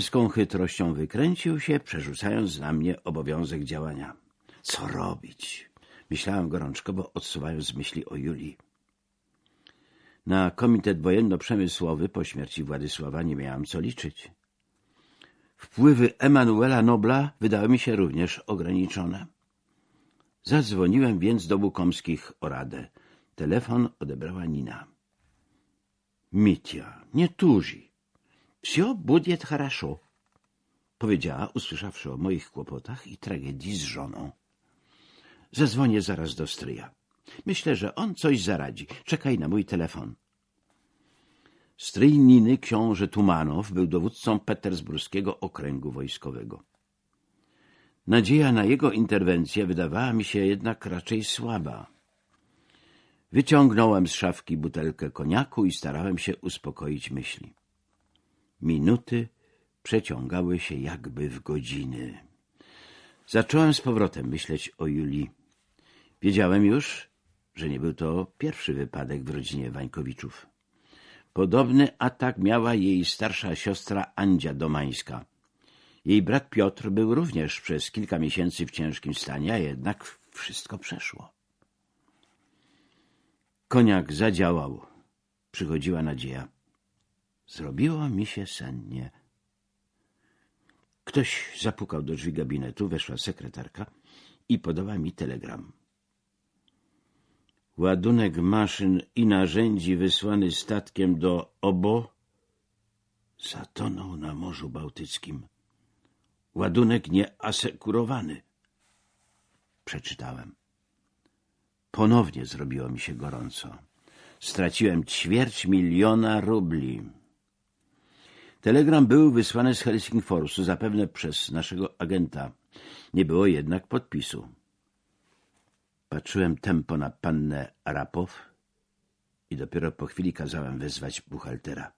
Z chytrością wykręcił się, przerzucając na mnie obowiązek działania. Co robić? Myślałem gorączkowo, odsuwając myśli o Julii. Na Komitet Wojenno-Przemysłowy po śmierci Władysława nie miałam co liczyć. Wpływy Emanuela Nobla wydały mi się również ograniczone. Zadzwoniłem więc do Bukomskich o radę. Telefon odebrała Nina. Mitya, nie tuzi. Все будет хорошо, powiedziała, usłyszawszy o moich kłopotach i tragedii z żoną. Zadzwonię zaraz do stryja. Myślę, że on coś zaradzi. Czekaj na mój telefon. Stryj Niny, książę Tumanow, był dowódcą petersburskiego okręgu wojskowego. Nadzieja na jego interwencję wydawała mi się jednak raczej słaba. Wyciągnąłem z szafki butelkę koniaku i starałem się uspokoić myśli. Minuty przeciągały się jakby w godziny. Zacząłem z powrotem myśleć o Julii. Wiedziałem już, że nie był to pierwszy wypadek w rodzinie Wańkowiczów. Podobny atak miała jej starsza siostra Andzia Domańska. Jej brat Piotr był również przez kilka miesięcy w ciężkim stanie, a jednak wszystko przeszło. Koniak zadziałał. Przychodziła nadzieja. Zrobiło mi się sennie. Ktoś zapukał do drzwi gabinetu, weszła sekretarka i podała mi telegram. Ładunek maszyn i narzędzi wysłany statkiem do Obo zatonął na Morzu Bałtyckim. Ładunek nieasekurowany. Przeczytałem. Ponownie zrobiło mi się gorąco. Straciłem ćwierć miliona rubli. Telegram był wysłany z Helsingforsu, zapewne przez naszego agenta. Nie było jednak podpisu. Patrzyłem tempo na pannę Arapow i dopiero po chwili kazałem wezwać buchaltera.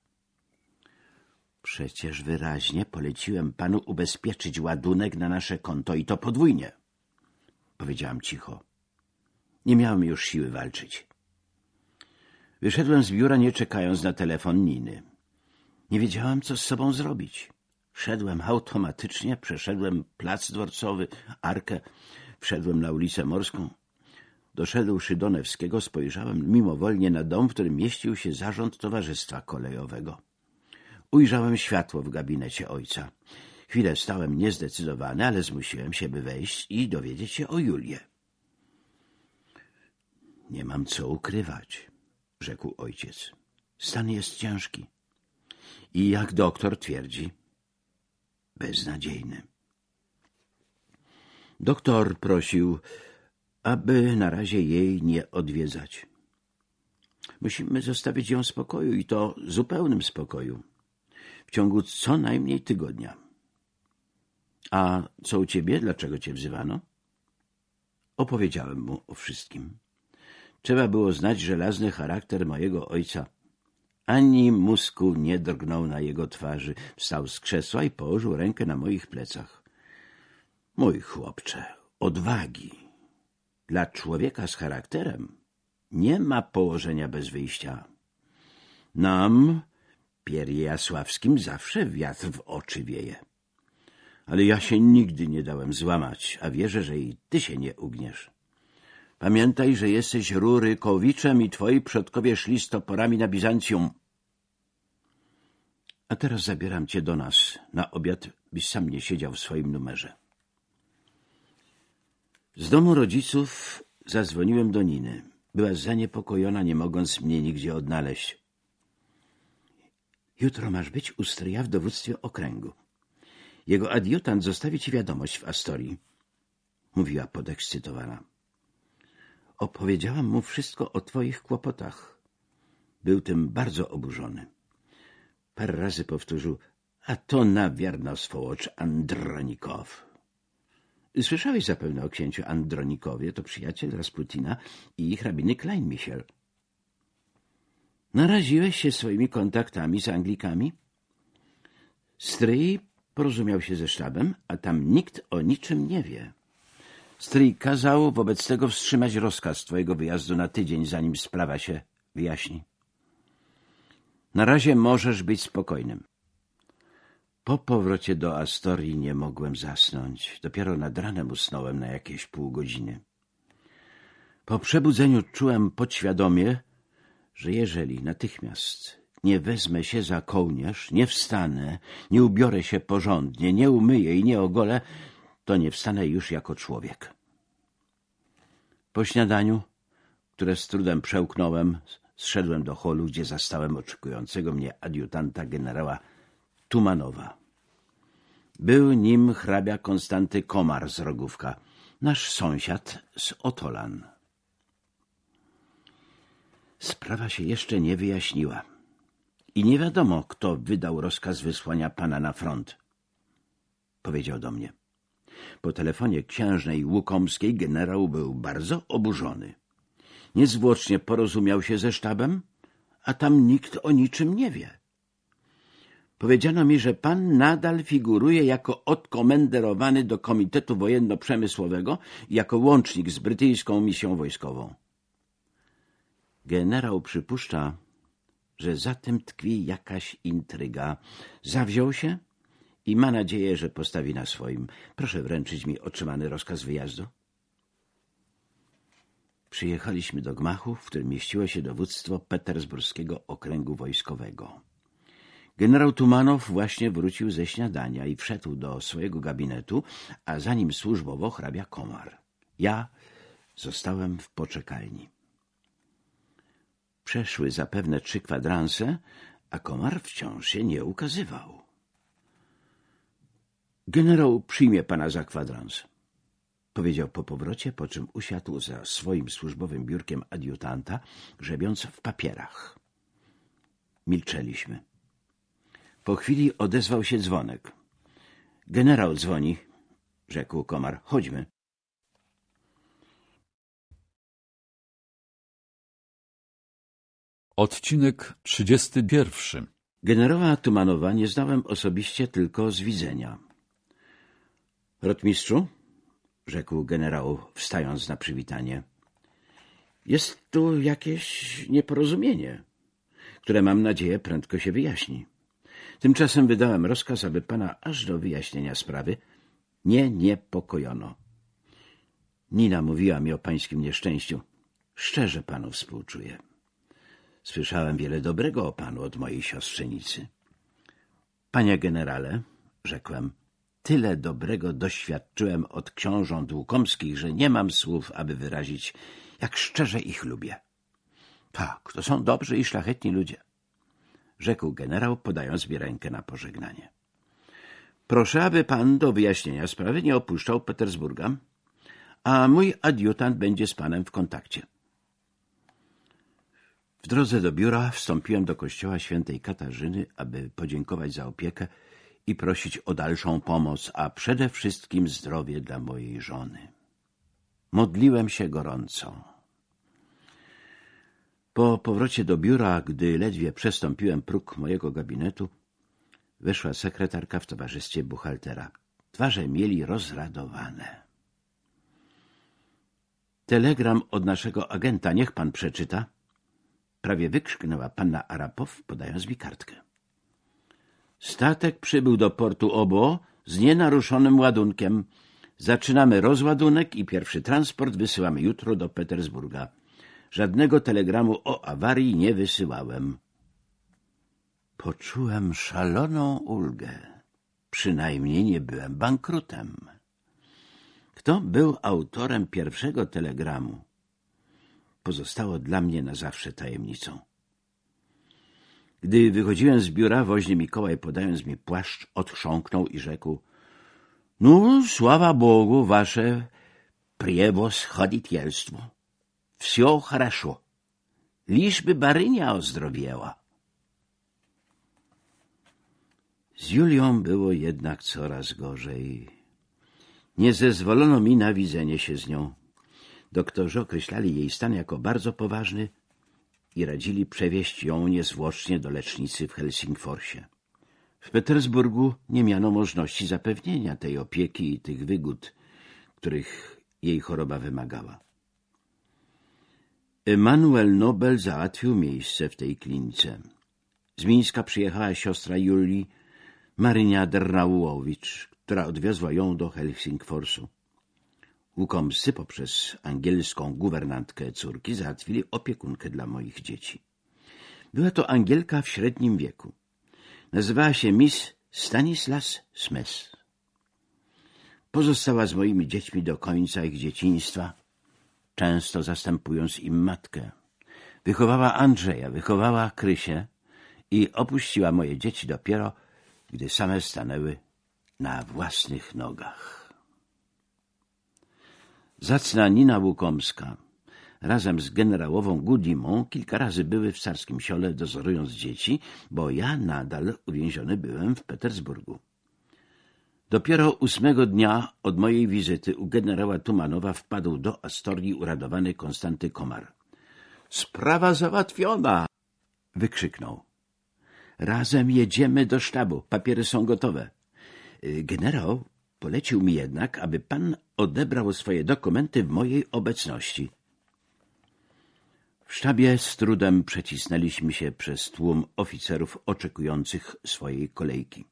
Przecież wyraźnie poleciłem panu ubezpieczyć ładunek na nasze konto i to podwójnie. Powiedziałam cicho. Nie miałem już siły walczyć. Wyszedłem z biura, nie czekając na telefon Niny. Nie wiedziałem, co z sobą zrobić. Szedłem automatycznie, przeszedłem plac dworcowy, arkę, wszedłem na ulicę Morską. Doszedłszy do Newskiego, spojrzałem mimowolnie na dom, w którym mieścił się zarząd Towarzystwa Kolejowego. Ujrzałem światło w gabinecie ojca. Chwilę stałem niezdecydowany, ale zmusiłem się, by wejść i dowiedzieć się o Julię. Nie mam co ukrywać, rzekł ojciec. Stan jest ciężki. I jak doktor twierdzi, beznadziejny. Doktor prosił, aby na razie jej nie odwiedzać. Musimy zostawić ją w spokoju i to zupełnym spokoju. W ciągu co najmniej tygodnia. A co u ciebie? Dlaczego cię wzywano? Opowiedziałem mu o wszystkim. Trzeba było znać żelazny charakter mojego ojca. Ani mózgu nie drgnął na jego twarzy. Wstał z krzesła i położył rękę na moich plecach. Mój chłopcze, odwagi. Dla człowieka z charakterem nie ma położenia bez wyjścia. Nam, Pierjasławskim, zawsze wiatr w oczy wieje. Ale ja się nigdy nie dałem złamać, a wierzę, że i ty się nie ugniesz. Pamiętaj, że jesteś Rurykowiczem i twoi przodkowie szli z toporami na Bizancjum. A teraz zabieram cię do nas na obiad, byś sam nie siedział w swoim numerze. Z domu rodziców zadzwoniłem do Niny. Była zaniepokojona, nie mogąc mnie nigdzie odnaleźć. Jutro masz być u stryja w dowództwie okręgu. Jego adiutant zostawi ci wiadomość w Astorii, mówiła podekscytowana. Opowiedziałam mu wszystko o twoich kłopotach. Był tym bardzo oburzony. Parę razy powtórzył, a to na wierno Andronikow. Słyszałeś zapewne o księciu Andronikowie, to przyjaciel Rasputina i hrabiny Kleinmichel. Naraziłeś się swoimi kontaktami z Anglikami? Stryj porozumiał się ze sztabem, a tam nikt o niczym nie wie. Stryj kazał wobec tego wstrzymać rozkaz twojego wyjazdu na tydzień, zanim sprawa się wyjaśni. Na razie możesz być spokojnym. Po powrocie do Astorii nie mogłem zasnąć. Dopiero nad ranem usnąłem na jakieś pół godziny. Po przebudzeniu czułem podświadomie, że jeżeli natychmiast nie wezmę się za kołnierz, nie wstanę, nie ubiorę się porządnie, nie umyję i nie ogolę, to nie wstanę już jako człowiek. Po śniadaniu, które z trudem przełknąłem, zszedłem do holu, gdzie zastałem oczekującego mnie adiutanta generała Tumanowa. Był nim hrabia Konstanty Komar z Rogówka, nasz sąsiad z Otolan. Sprawa się jeszcze nie wyjaśniła i nie wiadomo, kto wydał rozkaz wysłania pana na front. Powiedział do mnie. Po telefonie księżnej Łukomskiej generał był bardzo oburzony. Niezwłocznie porozumiał się ze sztabem, a tam nikt o niczym nie wie. Powiedziano mi, że pan nadal figuruje jako odkomenderowany do Komitetu Wojenno-Przemysłowego i jako łącznik z brytyjską misją wojskową. Generał przypuszcza, że za tym tkwi jakaś intryga. Zawziął się i ma nadzieję, że postawi na swoim. Proszę wręczyć mi otrzymany rozkaz wyjazdu. Przyjechaliśmy do gmachu, w którym mieściło się dowództwo petersburskiego okręgu wojskowego. Generał Tumanow właśnie wrócił ze śniadania i wszedł do swojego gabinetu, a za nim służbowo hrabia Komar. Ja zostałem w poczekalni. Przeszły zapewne trzy kwadranse, a komar wciąż się nie ukazywał. Generał przyjmie pana za kwadrans, powiedział po powrocie, po czym usiadł za swoim służbowym biurkiem adiutanta, grzebiąc w papierach. Milczeliśmy. Po chwili odezwał się dzwonek. Generał dzwoni, rzekł komar. Chodźmy. Odcinek 31 Generała Tumanowa nie znałem osobiście tylko z widzenia. Rotmistrzu, rzekł generał, wstając na przywitanie, jest tu jakieś nieporozumienie, które mam nadzieję prędko się wyjaśni. Tymczasem wydałem rozkaz, aby pana aż do wyjaśnienia sprawy nie niepokojono. Nina mówiła mi o pańskim nieszczęściu. Szczerze panu współczuję. Słyszałem wiele dobrego o panu od mojej siostrzenicy. Panie generale, rzekłem, tyle dobrego doświadczyłem od książąt łukomskich, że nie mam słów, aby wyrazić, jak szczerze ich lubię. Tak, to są dobrzy i szlachetni ludzie, rzekł generał, podając mi rękę na pożegnanie. Proszę, aby pan do wyjaśnienia sprawy nie opuszczał Petersburga, a mój adiutant będzie z panem w kontakcie. W drodze do biura wstąpiłem do kościoła świętej Katarzyny, aby podziękować za opiekę i prosić o dalszą pomoc, a przede wszystkim zdrowie dla mojej żony. Modliłem się gorąco. Po powrocie do biura, gdy ledwie przestąpiłem próg mojego gabinetu, weszła sekretarka w towarzystwie buchaltera. Twarze mieli rozradowane. Telegram od naszego agenta, niech pan przeczyta – prawie wykrzyknęła panna Arapow, podając mi kartkę. Statek przybył do portu Obo z nienaruszonym ładunkiem. Zaczynamy rozładunek i pierwszy transport wysyłamy jutro do Petersburga. Żadnego telegramu o awarii nie wysyłałem. Poczułem szaloną ulgę. Przynajmniej nie byłem bankrutem. Kto był autorem pierwszego telegramu? pozostało dla mnie na zawsze tajemnicą. Gdy wychodziłem z biura, woźny Mikołaj, podając mi płaszcz, odchrząknął i rzekł — No, sława Bogu, wasze превосходительство. Все хорошо. Лишь by barynia ozdrowiała. Z Julią było jednak coraz gorzej. Nie zezwolono mi na widzenie się z nią. Doktorzy określali jej stan jako bardzo poważny i radzili przewieźć ją niezwłocznie do lecznicy w Helsingforsie. W Petersburgu nie miano możliwości zapewnienia tej opieki i tych wygód, których jej choroba wymagała. Emanuel Nobel załatwił miejsce w tej klinice. Z Mińska przyjechała siostra Julii, Marynia Drnaułowicz, która odwiozła ją do Helsingforsu. Łukomscy poprzez angielską guwernantkę córki załatwili opiekunkę dla moich dzieci. Była to Angielka w średnim wieku. Nazywała się Miss Stanislas Smes. Pozostała z moimi dziećmi do końca ich dzieciństwa, często zastępując im matkę. Wychowała Andrzeja, wychowała Krysię i opuściła moje dzieci dopiero, gdy same stanęły na własnych nogach. Zacna Nina Łukomska razem z generałową Gudimą kilka razy były w carskim siole dozorując dzieci, bo ja nadal uwięziony byłem w Petersburgu. Dopiero ósmego dnia od mojej wizyty u generała Tumanowa wpadł do Astorii uradowany Konstanty Komar. — Sprawa załatwiona! — wykrzyknął. — Razem jedziemy do sztabu. Papiery są gotowe. Generał polecił mi jednak, aby pan odebrał swoje dokumenty w mojej obecności. W sztabie z trudem przecisnęliśmy się przez tłum oficerów oczekujących swojej kolejki.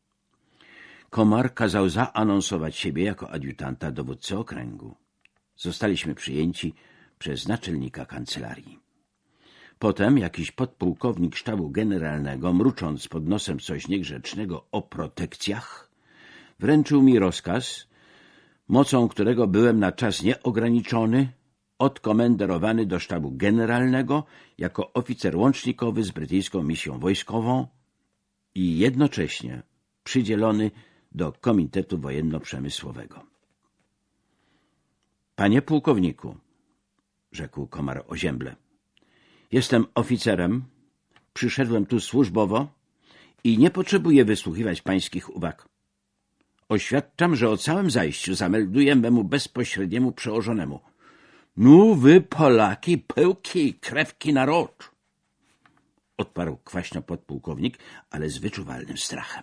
Komar kazał zaanonsować siebie jako adiutanta dowódcy okręgu. Zostaliśmy przyjęci przez naczelnika kancelarii. Potem jakiś podpułkownik sztabu generalnego, mrucząc pod nosem coś niegrzecznego o protekcjach, wręczył mi rozkaz, mocą którego byłem na czas nieograniczony odkomenderowany do sztabu generalnego jako oficer łącznikowy z brytyjską misją wojskową i jednocześnie przydzielony do Komitetu Wojenno-Przemysłowego. Panie pułkowniku, rzekł komar ozięble, jestem oficerem, przyszedłem tu służbowo i nie potrzebuję wysłuchiwać pańskich uwag. Oświadczam, że o całym zajściu zamelduję memu bezpośredniemu przełożonemu. Nu, wy Polaki, pyłki, krewki na rocz! Odparł kwaśno podpułkownik, ale z wyczuwalnym strachem.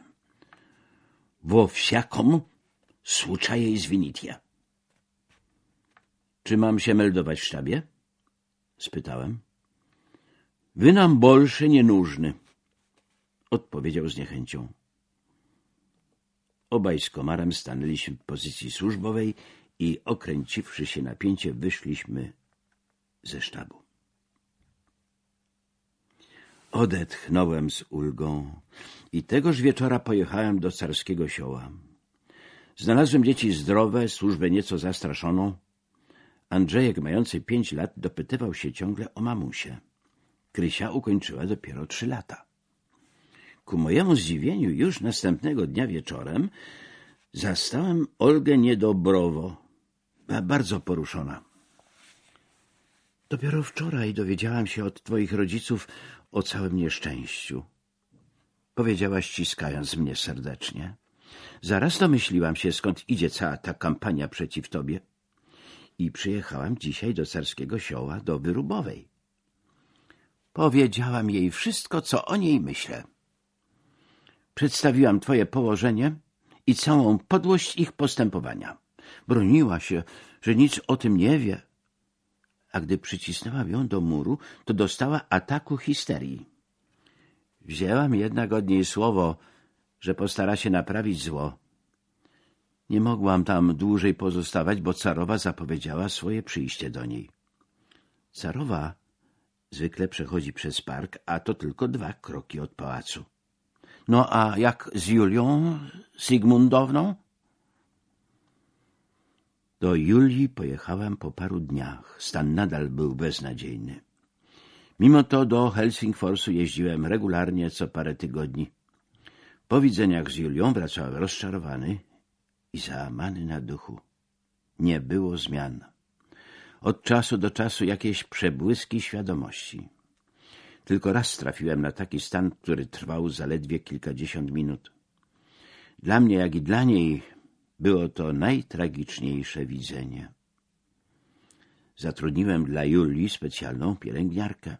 Wo wsiakom słuczaje zwinitie. Czy mam się meldować w sztabie? spytałem. Wy nam bolsze nie nużny, odpowiedział z niechęcią. Obaj z komarem stanęliśmy w pozycji służbowej i okręciwszy się napięcie, wyszliśmy ze sztabu. Odetchnąłem z ulgą i tegoż wieczora pojechałem do carskiego sioła. Znalazłem dzieci zdrowe, służbę nieco zastraszoną. Andrzejek, mający pięć lat, dopytywał się ciągle o mamusie. Krysia ukończyła dopiero trzy lata. Ku mojemu zdziwieniu już następnego dnia wieczorem zastałem Olgę niedobrowo, bardzo poruszona. Dopiero wczoraj dowiedziałam się od twoich rodziców o całym nieszczęściu. Powiedziała ściskając mnie serdecznie. Zaraz domyśliłam się, skąd idzie cała ta kampania przeciw tobie. I przyjechałam dzisiaj do carskiego sioła, do Wyrubowej. Powiedziałam jej wszystko, co o niej myślę. Przedstawiłam twoje położenie i całą podłość ich postępowania. Broniła się, że nic o tym nie wie. A gdy przycisnęłam ją do muru, to dostała ataku histerii. Wzięłam jednak od niej słowo, że postara się naprawić zło. Nie mogłam tam dłużej pozostawać, bo carowa zapowiedziała swoje przyjście do niej. Carowa zwykle przechodzi przez park, a to tylko dwa kroki od pałacu. No a jak z Julią Sigmundowną? Do Julii pojechałem po paru dniach. Stan nadal był beznadziejny. Mimo to do Helsingforsu jeździłem regularnie co parę tygodni. Po widzeniach z Julią wracałem rozczarowany i załamany na duchu. Nie było zmian. Od czasu do czasu jakieś przebłyski świadomości. Tylko raz trafiłem na taki stan, który trwał zaledwie kilkadziesiąt minut. Dla mnie, jak i dla niej, było to najtragiczniejsze widzenie. Zatrudniłem dla Julii specjalną pielęgniarkę.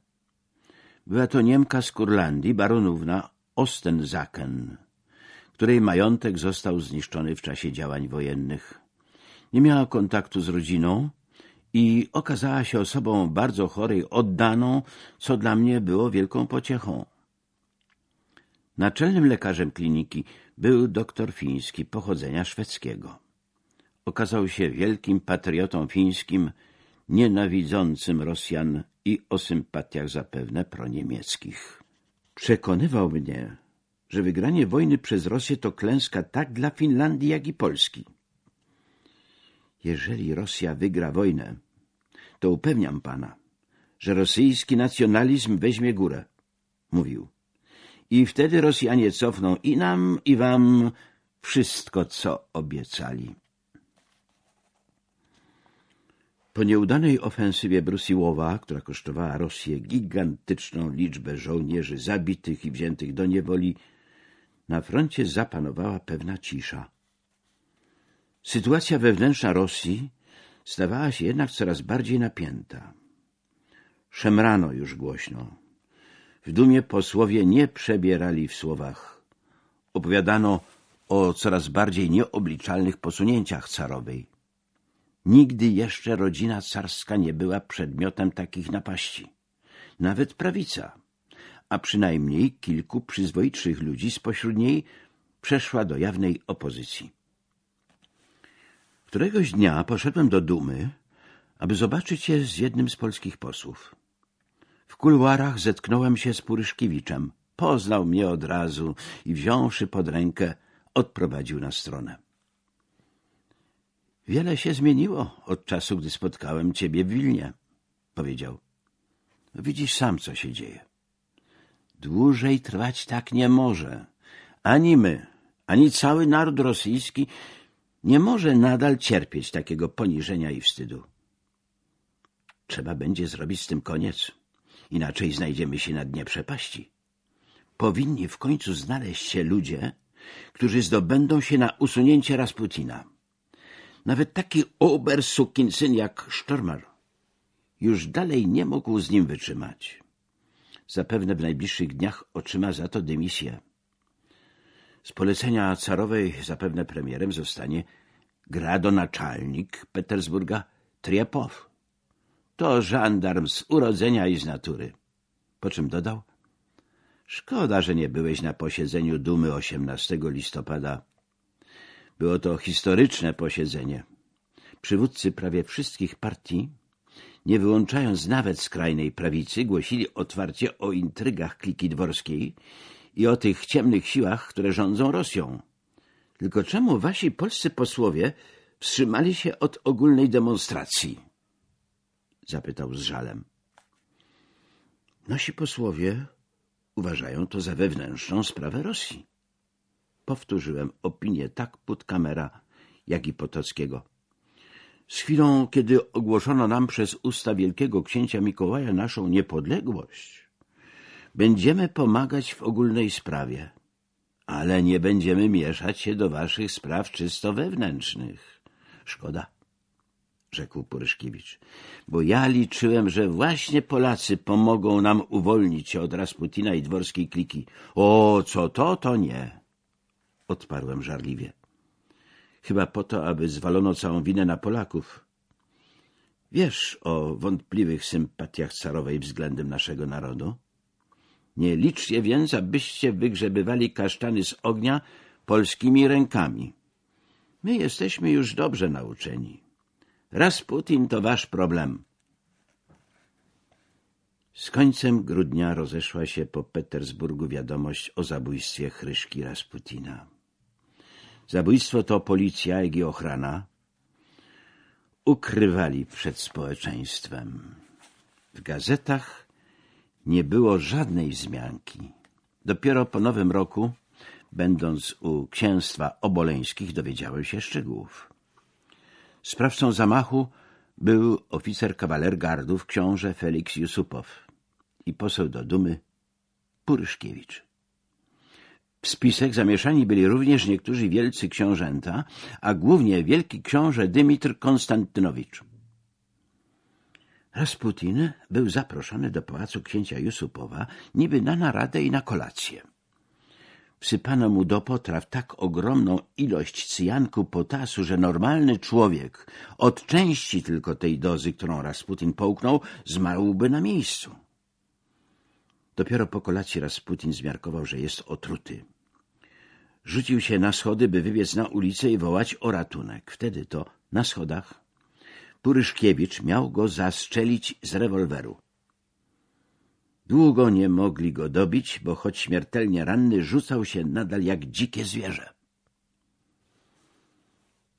Była to Niemka z Kurlandii, baronówna Ostenzaken, której majątek został zniszczony w czasie działań wojennych. Nie miała kontaktu z rodziną i okazała się osobą bardzo chorej, oddaną, co dla mnie było wielką pociechą. Naczelnym lekarzem kliniki był doktor fiński pochodzenia szwedzkiego. Okazał się wielkim patriotą fińskim, nienawidzącym Rosjan i o sympatiach zapewne proniemieckich. Przekonywał mnie, że wygranie wojny przez Rosję to klęska tak dla Finlandii, jak i Polski. Jeżeli Rosja wygra wojnę, to upewniam pana, że rosyjski nacjonalizm weźmie górę, mówił. I wtedy Rosjanie cofną i nam, i wam wszystko, co obiecali. Po nieudanej ofensywie Brusiłowa, która kosztowała Rosję gigantyczną liczbę żołnierzy zabitych i wziętych do niewoli, na froncie zapanowała pewna cisza. Sytuacja wewnętrzna Rosji stawała się jednak coraz bardziej napięta. Szemrano już głośno. W dumie posłowie nie przebierali w słowach. Opowiadano o coraz bardziej nieobliczalnych posunięciach carowej. Nigdy jeszcze rodzina carska nie była przedmiotem takich napaści. Nawet prawica, a przynajmniej kilku przyzwoitszych ludzi spośród niej przeszła do jawnej opozycji. Któregoś dnia poszedłem do Dumy, aby zobaczyć się z jednym z polskich posłów. W kuluarach zetknąłem się z Puryszkiewiczem. Poznał mnie od razu i wziąwszy pod rękę, odprowadził na stronę. Wiele się zmieniło od czasu, gdy spotkałem ciebie w Wilnie, powiedział. Widzisz sam, co się dzieje. Dłużej trwać tak nie może. Ani my, ani cały naród rosyjski nie może nadal cierpieć takiego poniżenia i wstydu. Trzeba będzie zrobić z tym koniec, inaczej znajdziemy się na dnie przepaści. Powinni w końcu znaleźć się ludzie, którzy zdobędą się na usunięcie Rasputina. Nawet taki obersukinsyn jak Sztormar już dalej nie mógł z nim wytrzymać. Zapewne w najbliższych dniach otrzyma za to dymisję. Z polecenia carowej zapewne premierem zostanie gradonaczelnik Petersburga Triepow. To żandarm z urodzenia i z natury. Po czym dodał? Szkoda, że nie byłeś na posiedzeniu Dumy 18 listopada. Było to historyczne posiedzenie. Przywódcy prawie wszystkich partii, nie wyłączając nawet skrajnej prawicy, głosili otwarcie o intrygach kliki dworskiej i o tych ciemnych siłach, które rządzą Rosją. Tylko czemu wasi polscy posłowie wstrzymali się od ogólnej demonstracji? Zapytał z żalem. Nasi posłowie uważają to za wewnętrzną sprawę Rosji. Powtórzyłem opinię tak Putkamera, jak i Potockiego. Z chwilą, kiedy ogłoszono nam przez usta wielkiego księcia Mikołaja naszą niepodległość, Będziemy pomagać w ogólnej sprawie, ale nie będziemy mieszać się do waszych spraw czysto wewnętrznych. Szkoda, rzekł Puryszkiewicz, bo ja liczyłem, że właśnie Polacy pomogą nam uwolnić się od Rasputina i dworskiej kliki. O, co to, to nie, odparłem żarliwie. Chyba po to, aby zwalono całą winę na Polaków. Wiesz o wątpliwych sympatiach carowej względem naszego narodu? Nie liczcie więc, abyście wygrzebywali kasztany z ognia polskimi rękami. My jesteśmy już dobrze nauczeni. Rasputin to wasz problem. Z końcem grudnia rozeszła się po Petersburgu wiadomość o zabójstwie Chryszki Rasputina. Zabójstwo to policja, jak i ochrana ukrywali przed społeczeństwem. W gazetach nie było żadnej wzmianki. Dopiero po nowym roku, będąc u księstwa oboleńskich, dowiedziałem się szczegółów. Sprawcą zamachu był oficer kawalergardów książę Felix Jusupow i poseł do Dumy Puryszkiewicz. W spisek zamieszani byli również niektórzy wielcy książęta, a głównie wielki książę Dymitr Konstantynowicz. Rasputin był zaproszony do pałacu księcia Jusupowa niby na naradę i na kolację. Wsypano mu do potraw tak ogromną ilość cyjanku potasu, że normalny człowiek od części tylko tej dozy, którą Rasputin połknął, zmarłby na miejscu. Dopiero po kolacji Rasputin zmiarkował, że jest otruty. rzucił się na schody, by wybiec na ulicę i wołać o ratunek. Wtedy to na schodach Puryszkiewicz miał go zastrzelić z rewolweru. Długo nie mogli go dobić, bo choć śmiertelnie ranny, rzucał się nadal jak dzikie zwierzę.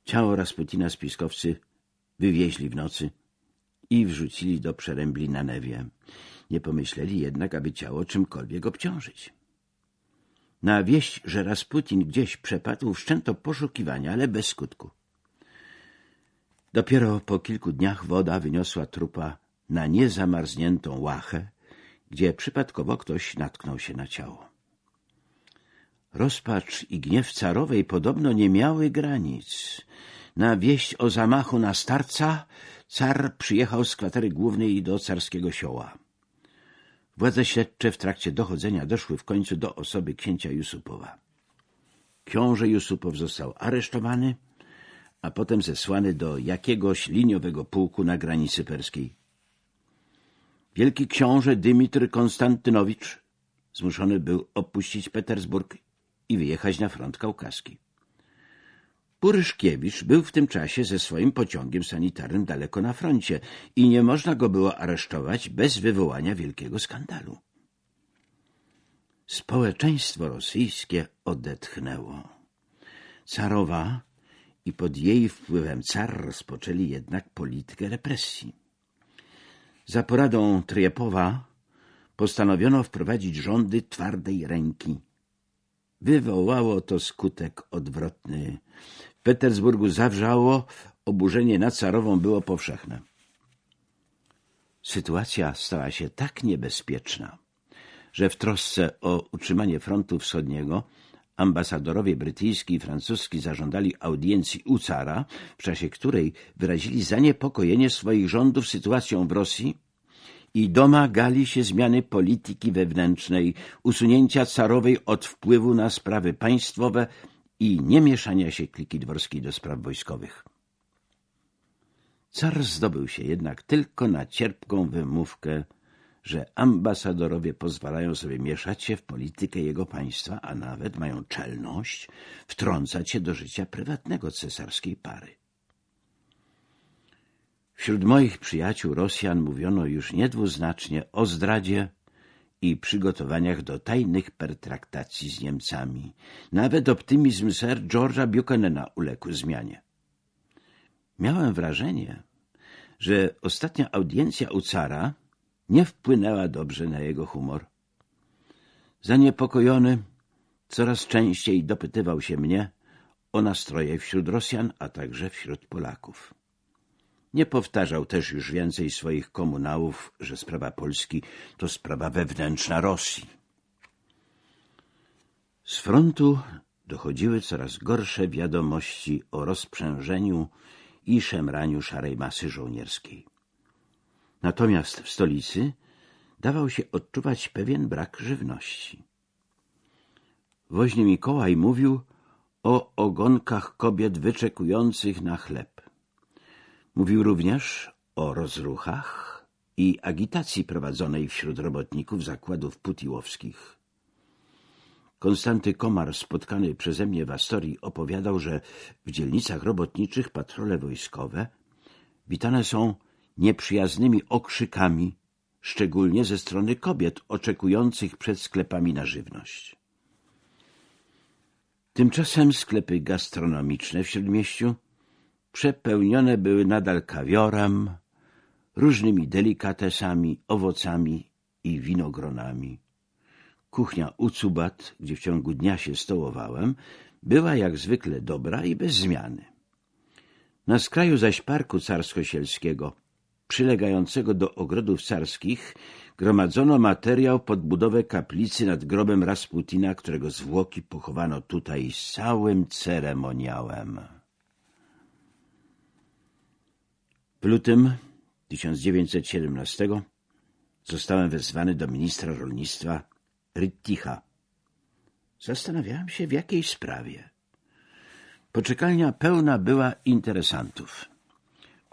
Ciało Rasputina spiskowcy wywieźli w nocy i wrzucili do przerębli na Newie. Nie pomyśleli jednak, aby ciało czymkolwiek obciążyć. Na wieść, że Rasputin gdzieś przepadł, wszczęto poszukiwania, ale bez skutku. Dopiero po kilku dniach woda wyniosła trupa na niezamarzniętą łachę, gdzie przypadkowo ktoś natknął się na ciało. Rozpacz i gniew carowej podobno nie miały granic. Na wieść o zamachu na starca car przyjechał z kwatery głównej do carskiego sioła. Władze śledcze w trakcie dochodzenia doszły w końcu do osoby księcia Jusupowa. Książę Jusupow został aresztowany, a potem zesłany do jakiegoś liniowego pułku na granicy perskiej. Wielki książę Dymitr Konstantynowicz zmuszony był opuścić Petersburg i wyjechać na front kaukaski. Puryszkiewicz był w tym czasie ze swoim pociągiem sanitarnym daleko na froncie i nie można go było aresztować bez wywołania wielkiego skandalu. Społeczeństwo rosyjskie odetchnęło. Carowa i pod jej wpływem car rozpoczęli jednak politykę represji. Za poradą Triepowa postanowiono wprowadzić rządy twardej ręki. Wywołało to skutek odwrotny. W Petersburgu zawrzało, oburzenie nad carową było powszechne. Sytuacja stała się tak niebezpieczna, że w trosce o utrzymanie frontu wschodniego ambasadorowie brytyjski i francuski zażądali audiencji u cara, w czasie której wyrazili zaniepokojenie swoich rządów sytuacją w Rosji i domagali się zmiany polityki wewnętrznej, usunięcia carowej od wpływu na sprawy państwowe i niemieszania się kliki dworskiej do spraw wojskowych. Car zdobył się jednak tylko na cierpką wymówkę, że ambasadorowie pozwalają sobie mieszać się w politykę jego państwa, a nawet mają czelność wtrącać się do życia prywatnego cesarskiej pary. Wśród moich przyjaciół Rosjan mówiono już niedwuznacznie o zdradzie i przygotowaniach do tajnych pertraktacji z Niemcami. Nawet optymizm Sir George'a Buchanana uległ zmianie. Miałem wrażenie, że ostatnia audiencja u cara nie wpłynęła dobrze na jego humor. Zaniepokojony coraz częściej dopytywał się mnie o nastroje wśród Rosjan, a także wśród Polaków. Nie powtarzał też już więcej swoich komunałów, że sprawa Polski to sprawa wewnętrzna Rosji. Z frontu dochodziły coraz gorsze wiadomości o rozprzężeniu i szemraniu szarej masy żołnierskiej. Natomiast w stolicy dawał się odczuwać pewien brak żywności. Woźny Mikołaj mówił o ogonkach kobiet wyczekujących na chleb. Mówił również o rozruchach i agitacji prowadzonej wśród robotników zakładów putiłowskich. Konstanty Komar, spotkany przeze mnie w Astorii, opowiadał, że w dzielnicach robotniczych patrole wojskowe witane są nieprzyjaznymi okrzykami, szczególnie ze strony kobiet oczekujących przed sklepami na żywność. Tymczasem sklepy gastronomiczne w Śródmieściu przepełnione były nadal kawiorem, różnymi delikatesami, owocami i winogronami. Kuchnia Ucubat, gdzie w ciągu dnia się stołowałem, była jak zwykle dobra i bez zmiany. Na skraju zaś parku carsko-sielskiego przylegającego do ogrodów carskich gromadzono materiał pod budowę kaplicy nad grobem Rasputina, którego zwłoki pochowano tutaj z całym ceremoniałem. W lutym 1917 zostałem wezwany do ministra rolnictwa Rytticha. Zastanawiałem się, w jakiej sprawie. Poczekalnia pełna była interesantów.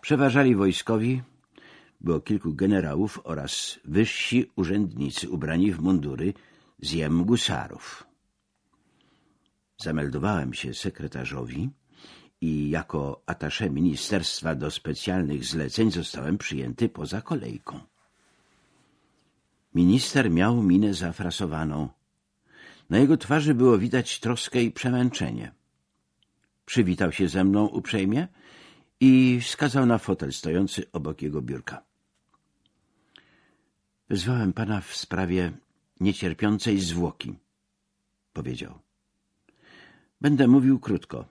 Przeważali wojskowi, było kilku generałów oraz wyżsi urzędnicy ubrani w mundury ziem gusarów. Zameldowałem się sekretarzowi i jako atasze ministerstwa do specjalnych zleceń zostałem przyjęty poza kolejką. Minister miał minę zafrasowaną. Na jego twarzy było widać troskę i przemęczenie. Przywitał się ze mną uprzejmie i wskazał na fotel stojący obok jego biurka. Wezwałem pana w sprawie niecierpiącej zwłoki, powiedział. Będę mówił krótko.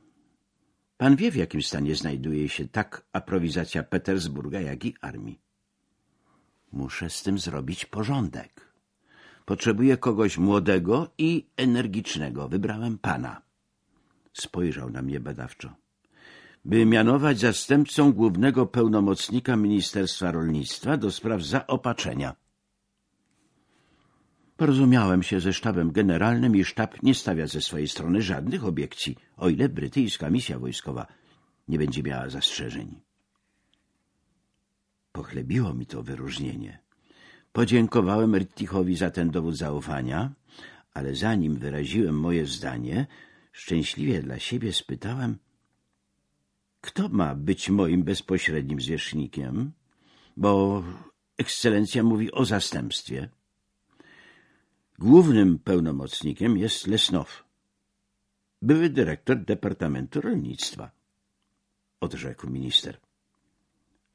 Pan wie, w jakim stanie znajduje się tak aprowizacja Petersburga, jak i armii. Muszę z tym zrobić porządek. Potrzebuję kogoś młodego i energicznego. Wybrałem pana. Spojrzał na mnie badawczo. By mianować zastępcą głównego pełnomocnika Ministerstwa Rolnictwa do spraw zaopatrzenia. Porozumiałem się ze sztabem generalnym i sztab nie stawia ze swojej strony żadnych obiekcji, o ile brytyjska misja wojskowa nie będzie miała zastrzeżeń. Pochlebiło mi to wyróżnienie. Podziękowałem Rittichowi za ten dowód zaufania, ale zanim wyraziłem moje zdanie, szczęśliwie dla siebie spytałem, kto ma być moim bezpośrednim zwierzchnikiem, bo ekscelencja mówi o zastępstwie. Głównym pełnomocnikiem jest Lesnow, były dyrektor Departamentu Rolnictwa, odrzekł minister.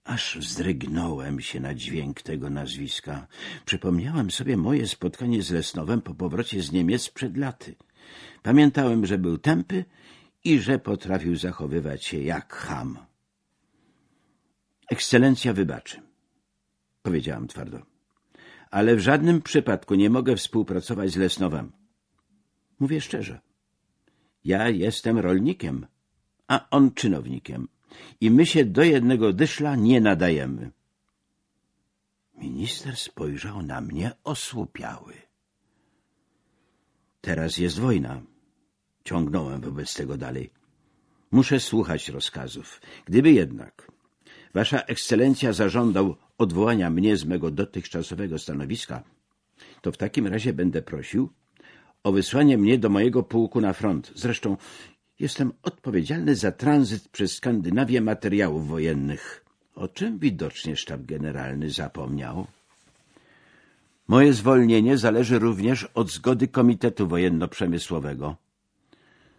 Aż wzdrygnąłem się na dźwięk tego nazwiska. Przypomniałem sobie moje spotkanie z Lesnowem po powrocie z Niemiec przed laty. Pamiętałem, że był tępy i że potrafił zachowywać się jak ham. Ekscelencja wybaczy, powiedziałam twardo ale w żadnym przypadku nie mogę współpracować z Lesnowem. Mówię szczerze. Ja jestem rolnikiem, a on czynownikiem i my się do jednego dyszla nie nadajemy. Minister spojrzał na mnie osłupiały. Teraz jest wojna. Ciągnąłem wobec tego dalej. Muszę słuchać rozkazów. Gdyby jednak Wasza ekscelencja zażądał odwołania mnie z mego dotychczasowego stanowiska, to w takim razie będę prosił o wysłanie mnie do mojego pułku na front. Zresztą jestem odpowiedzialny za tranzyt przez Skandynawię materiałów wojennych, o czym widocznie sztab generalny zapomniał. Moje zwolnienie zależy również od zgody Komitetu Wojenno-Przemysłowego,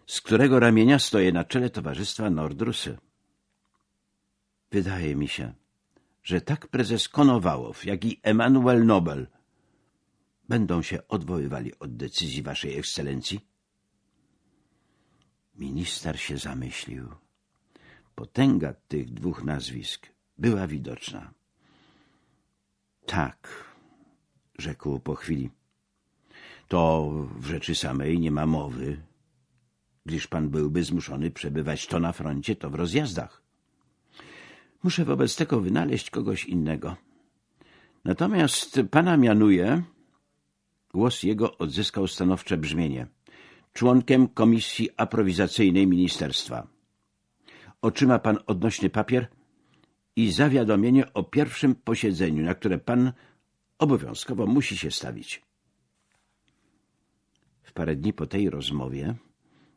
z którego ramienia stoję na czele Towarzystwa Nordrusy. Wydaje mi się, że tak prezes Konowałow, jak i Emanuel Nobel będą się odwoływali od decyzji waszej ekscelencji? Minister się zamyślił. Potęga tych dwóch nazwisk była widoczna. Tak, rzekł po chwili. To w rzeczy samej nie ma mowy, gdyż pan byłby zmuszony przebywać to na froncie, to w rozjazdach. Muszę wobec tego wynaleźć kogoś innego. Natomiast pana mianuję, głos jego odzyskał stanowcze brzmienie, członkiem komisji aprowizacyjnej ministerstwa. Otrzyma pan odnośny papier i zawiadomienie o pierwszym posiedzeniu, na które pan obowiązkowo musi się stawić. W parę dni po tej rozmowie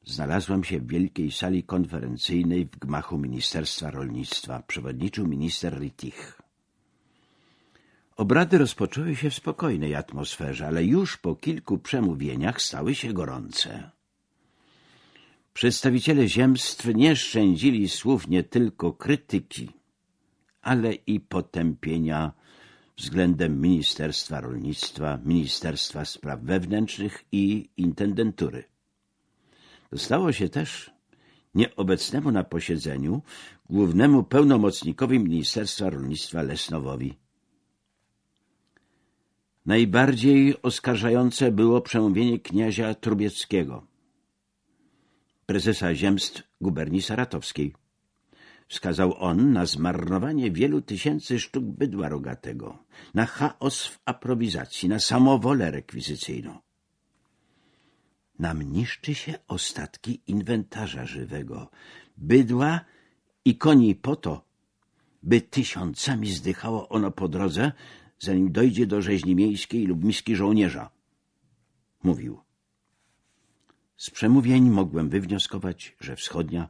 Znalazłem się w wielkiej sali konferencyjnej w gmachu Ministerstwa Rolnictwa. Przewodniczył minister Rittich. Obrady rozpoczęły się w spokojnej atmosferze, ale już po kilku przemówieniach stały się gorące. Przedstawiciele ziemstw nie szczędzili słów nie tylko krytyki, ale i potępienia względem Ministerstwa Rolnictwa, Ministerstwa Spraw Wewnętrznych i Intendentury. Stało się też nieobecnemu na posiedzeniu głównemu pełnomocnikowi Ministerstwa Rolnictwa Lesnowowi. Najbardziej oskarżające było przemówienie kniazia Trubieckiego, prezesa ziemstw guberni saratowskiej. Wskazał on na zmarnowanie wielu tysięcy sztuk bydła rogatego, na chaos w aprowizacji, na samowolę rekwizycyjną. Nam niszczy się ostatki inwentarza żywego, bydła i koni po to, by tysiącami zdychało ono po drodze, zanim dojdzie do rzeźni miejskiej lub miski żołnierza. Mówił. Z przemówień mogłem wywnioskować, że wschodnia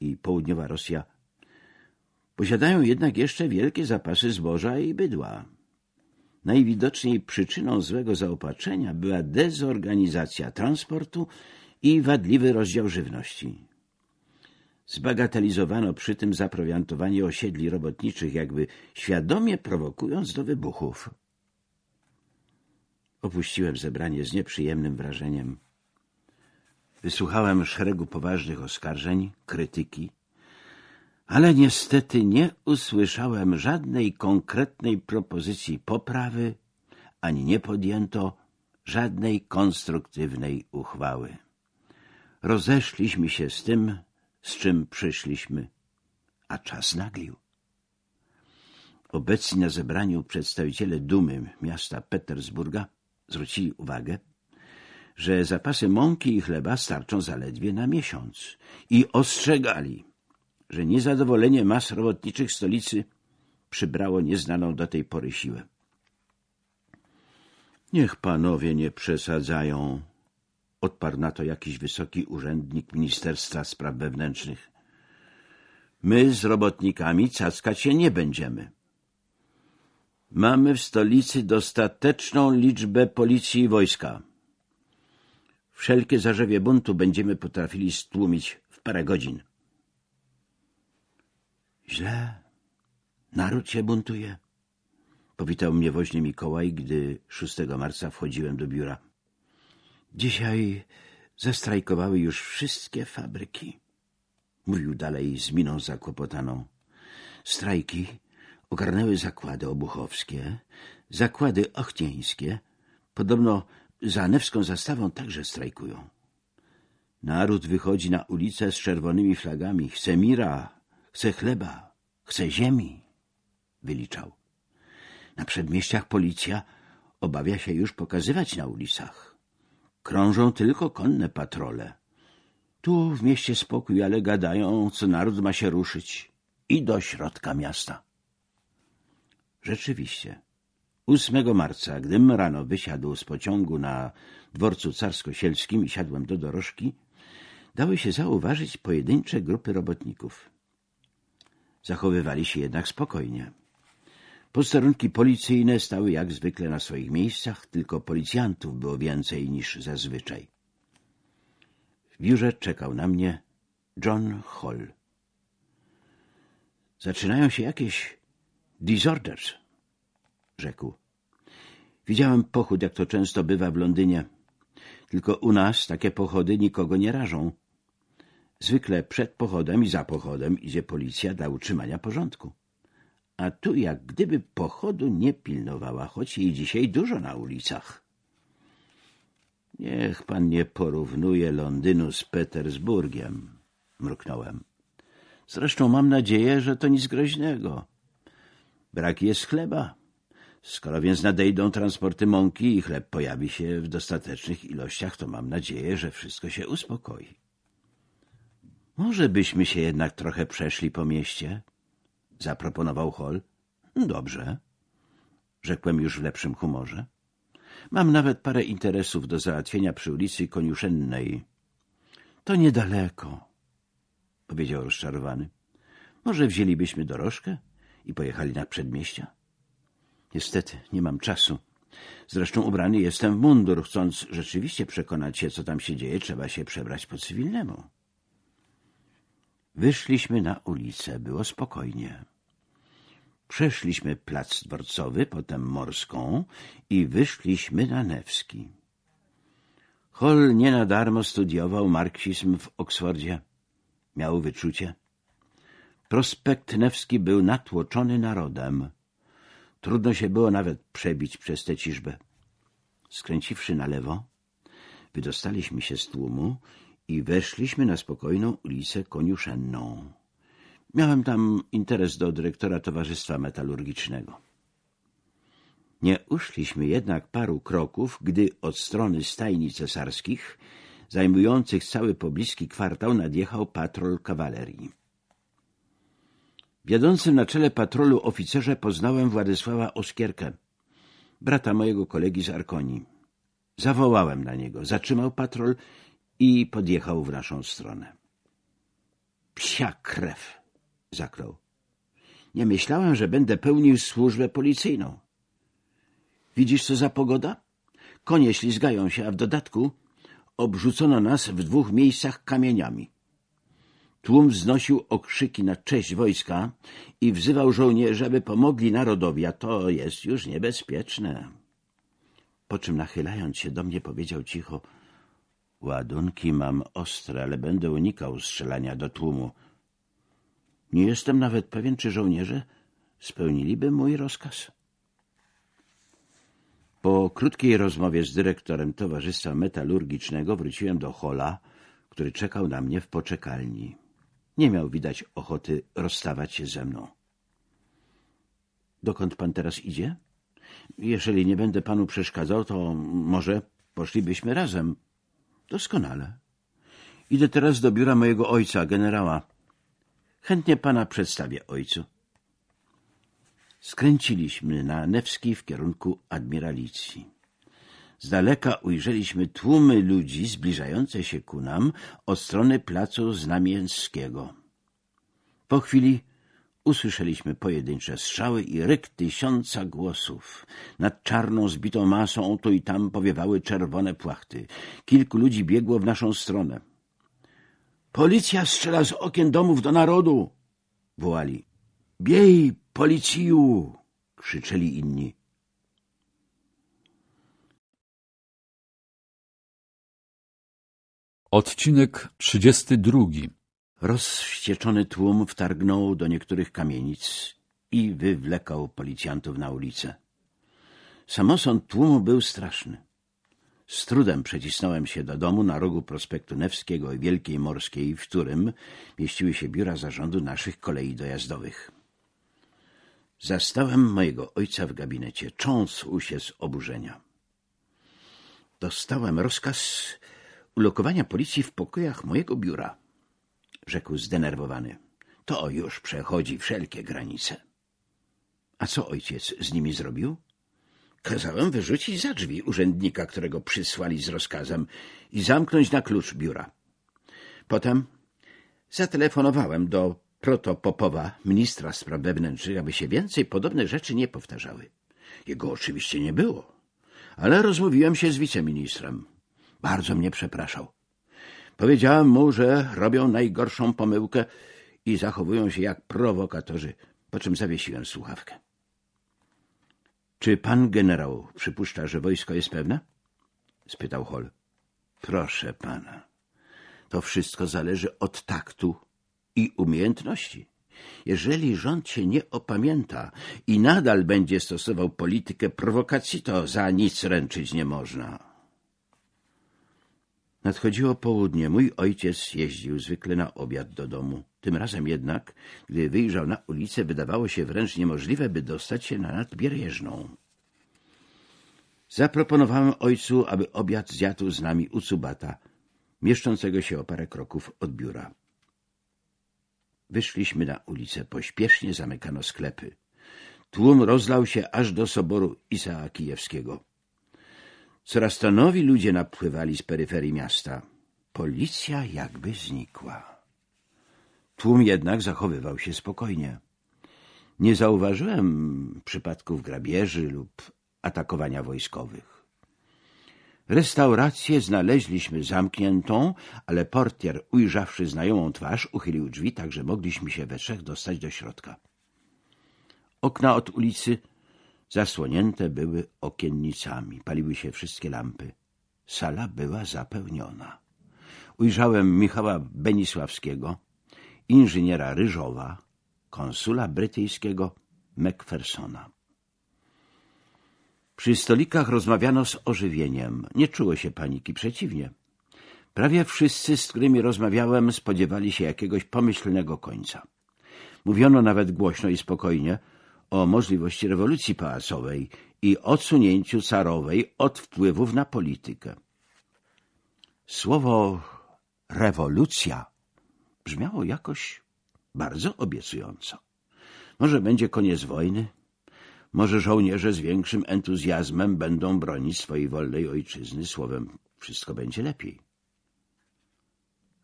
i południowa Rosja posiadają jednak jeszcze wielkie zapasy zboża i bydła. Najwidoczniej przyczyną złego zaopatrzenia była dezorganizacja transportu i wadliwy rozdział żywności. Zbagatelizowano przy tym zaprowiantowanie osiedli robotniczych, jakby świadomie prowokując do wybuchów. Opuściłem zebranie z nieprzyjemnym wrażeniem. Wysłuchałem szeregu poważnych oskarżeń, krytyki, ale niestety nie usłyszałem żadnej konkretnej propozycji poprawy, ani nie podjęto żadnej konstruktywnej uchwały. Rozeszliśmy się z tym, z czym przyszliśmy, a czas naglił. Obecni na zebraniu przedstawiciele Dumy miasta Petersburga zwrócili uwagę, że zapasy mąki i chleba starczą zaledwie na miesiąc i ostrzegali, że niezadowolenie mas robotniczych stolicy przybrało nieznaną do tej pory siłę. Niech panowie nie przesadzają, odparł na to jakiś wysoki urzędnik Ministerstwa Spraw Wewnętrznych. My z robotnikami cackać się nie będziemy. Mamy w stolicy dostateczną liczbę policji i wojska. Wszelkie zarzewie buntu będziemy potrafili stłumić w parę godzin. Źle. Naród się buntuje. Powitał mnie woźny Mikołaj, gdy 6 marca wchodziłem do biura. Dzisiaj zastrajkowały już wszystkie fabryki. Mówił dalej z miną zakłopotaną. Strajki ogarnęły zakłady obuchowskie, zakłady ochnieńskie. Podobno za Newską zastawą także strajkują. Naród wychodzi na ulicę z czerwonymi flagami. Chce mira, chce chleba, chce ziemi, wyliczał. Na przedmieściach policja obawia się już pokazywać na ulicach. Krążą tylko konne patrole. Tu w mieście spokój, ale gadają, co naród ma się ruszyć i do środka miasta. Rzeczywiście, 8 marca, gdym rano wysiadł z pociągu na dworcu carsko-sielskim i siadłem do dorożki, dały się zauważyć pojedyncze grupy robotników. Zachowywali się jednak spokojnie. Posterunki policyjne stały jak zwykle na swoich miejscach, tylko policjantów było więcej niż zazwyczaj. W biurze czekał na mnie John Hall. Zaczynają się jakieś disorders, rzekł. Widziałem pochód, jak to często bywa w Londynie. Tylko u nas takie pochody nikogo nie rażą. Zwykle przed pochodem i za pochodem idzie policja dla utrzymania porządku. A tu jak gdyby pochodu nie pilnowała, choć jej dzisiaj dużo na ulicach. Niech pan nie porównuje Londynu z Petersburgiem, mruknąłem. Zresztą mam nadzieję, że to nic groźnego. Brak jest chleba. Skoro więc nadejdą transporty mąki i chleb pojawi się w dostatecznych ilościach, to mam nadzieję, że wszystko się uspokoi. Może byśmy się jednak trochę przeszli po mieście? Zaproponował Hall. Dobrze, rzekłem już w lepszym humorze. Mam nawet parę interesów do załatwienia przy ulicy Koniuszennej. To niedaleko, powiedział rozczarowany. Może wzięlibyśmy dorożkę i pojechali na przedmieścia? Niestety, nie mam czasu. Zresztą ubrany jestem w mundur. Chcąc rzeczywiście przekonać się, co tam się dzieje, trzeba się przebrać po cywilnemu. Wyszliśmy na ulicę. Było spokojnie. Przeszliśmy plac dworcowy, potem morską i wyszliśmy na Newski. Hall nie na darmo studiował marksizm w Oksfordzie. Miał wyczucie. Prospekt Newski był natłoczony narodem. Trudno się było nawet przebić przez tę ciżbę. Skręciwszy na lewo, wydostaliśmy się z tłumu i weszliśmy na spokojną ulicę Koniuszenną. Miałem tam interes do dyrektora Towarzystwa Metalurgicznego. Nie uszliśmy jednak paru kroków, gdy od strony stajni cesarskich, zajmujących cały pobliski kwartał, nadjechał patrol kawalerii. Wiodącym na czele patrolu oficerze poznałem Władysława Oskierkę, brata mojego kolegi z Arkonii. Zawołałem na niego, zatrzymał patrol i podjechał w naszą stronę. Psia krew! zaklął. Nie myślałem, że będę pełnił służbę policyjną. Widzisz, co za pogoda? Konie ślizgają się, a w dodatku obrzucono nas w dwóch miejscach kamieniami. Tłum wznosił okrzyki na cześć wojska i wzywał żołnierzy, aby pomogli narodowi, a to jest już niebezpieczne. Po czym nachylając się do mnie powiedział cicho — Ładunki mam ostre, ale będę unikał strzelania do tłumu. Nie jestem nawet pewien, czy żołnierze spełniliby mój rozkaz. Po krótkiej rozmowie z dyrektorem Towarzystwa Metalurgicznego wróciłem do Hola, który czekał na mnie w poczekalni. Nie miał widać ochoty rozstawać się ze mną. Dokąd pan teraz idzie? Jeżeli nie będę panu przeszkadzał, to może poszlibyśmy razem. Doskonale. Idę teraz do biura mojego ojca, generała. Chętnie pana przedstawię ojcu. Skręciliśmy na Newski w kierunku admiralicji. Z daleka ujrzeliśmy tłumy ludzi zbliżające się ku nam od strony placu Znamienskiego. Po chwili usłyszeliśmy pojedyncze strzały i ryk tysiąca głosów. Nad czarną, zbitą masą tu i tam powiewały czerwone płachty. Kilku ludzi biegło w naszą stronę. — Policja strzela z okien domów do narodu! — wołali. — Biej, policju! — krzyczeli inni. Odcinek 32 Rozwścieczony tłum wtargnął do niektórych kamienic i wywlekał policjantów na ulicę. Samosąd tłumu był straszny. Z trudem przecisnąłem się do domu na rogu prospektu Newskiego i Wielkiej Morskiej, w którym mieściły się biura zarządu naszych kolei dojazdowych. Zastałem mojego ojca w gabinecie, cząsł się z oburzenia. Dostałem rozkaz ulokowania policji w pokojach mojego biura, rzekł zdenerwowany. To już przechodzi wszelkie granice. A co ojciec z nimi zrobił? Kazałem wyrzucić za drzwi urzędnika, którego przysłali z rozkazem i zamknąć na klucz biura. Potem zatelefonowałem do protopopowa, ministra spraw wewnętrznych, aby się więcej podobne rzeczy nie powtarzały. Jego oczywiście nie było, ale rozmówiłem się z wiceministrem. Bardzo mnie przepraszał. Powiedziałem mu, że robią najgorszą pomyłkę i zachowują się jak prowokatorzy, po czym zawiesiłem słuchawkę. Czy pan generał przypuszcza, że wojsko jest pewne? spytał Hall. Proszę pana, to wszystko zależy od taktu i umiejętności. Jeżeli rząd się nie opamięta i nadal będzie stosował politykę prowokacji, to za nic ręczyć nie można. Nadchodziło południe. Mój ojciec jeździł zwykle na obiad do domu. Tym razem jednak, gdy wyjrzał na ulicę, wydawało się wręcz niemożliwe, by dostać się na nadbierieżną. Zaproponowałem ojcu, aby obiad zjadł z nami u Cubata, mieszczącego się o parę kroków od biura. Wyszliśmy na ulicę. Pośpiesznie zamykano sklepy. Tłum rozlał się aż do soboru Isaa Kijewskiego. Coraz to nowi ludzie napływali z peryferii miasta. Policja jakby znikła. Tłum jednak zachowywał się spokojnie. Nie zauważyłem przypadków grabieży lub atakowania wojskowych. Restaurację znaleźliśmy zamkniętą, ale portier, ujrzawszy znajomą twarz, uchylił drzwi, tak że mogliśmy się we trzech dostać do środka. Okna od ulicy Zasłonięte były okiennicami, paliły się wszystkie lampy. Sala była zapełniona. Ujrzałem Michała Benisławskiego, inżyniera Ryżowa, konsula brytyjskiego Macphersona. Przy stolikach rozmawiano z ożywieniem. Nie czuło się paniki, przeciwnie. Prawie wszyscy, z którymi rozmawiałem, spodziewali się jakiegoś pomyślnego końca. Mówiono nawet głośno i spokojnie – o możliwości rewolucji pałacowej i odsunięciu carowej od wpływów na politykę. Słowo rewolucja brzmiało jakoś bardzo obiecująco. Może będzie koniec wojny, może żołnierze z większym entuzjazmem będą bronić swojej wolnej ojczyzny, słowem wszystko będzie lepiej.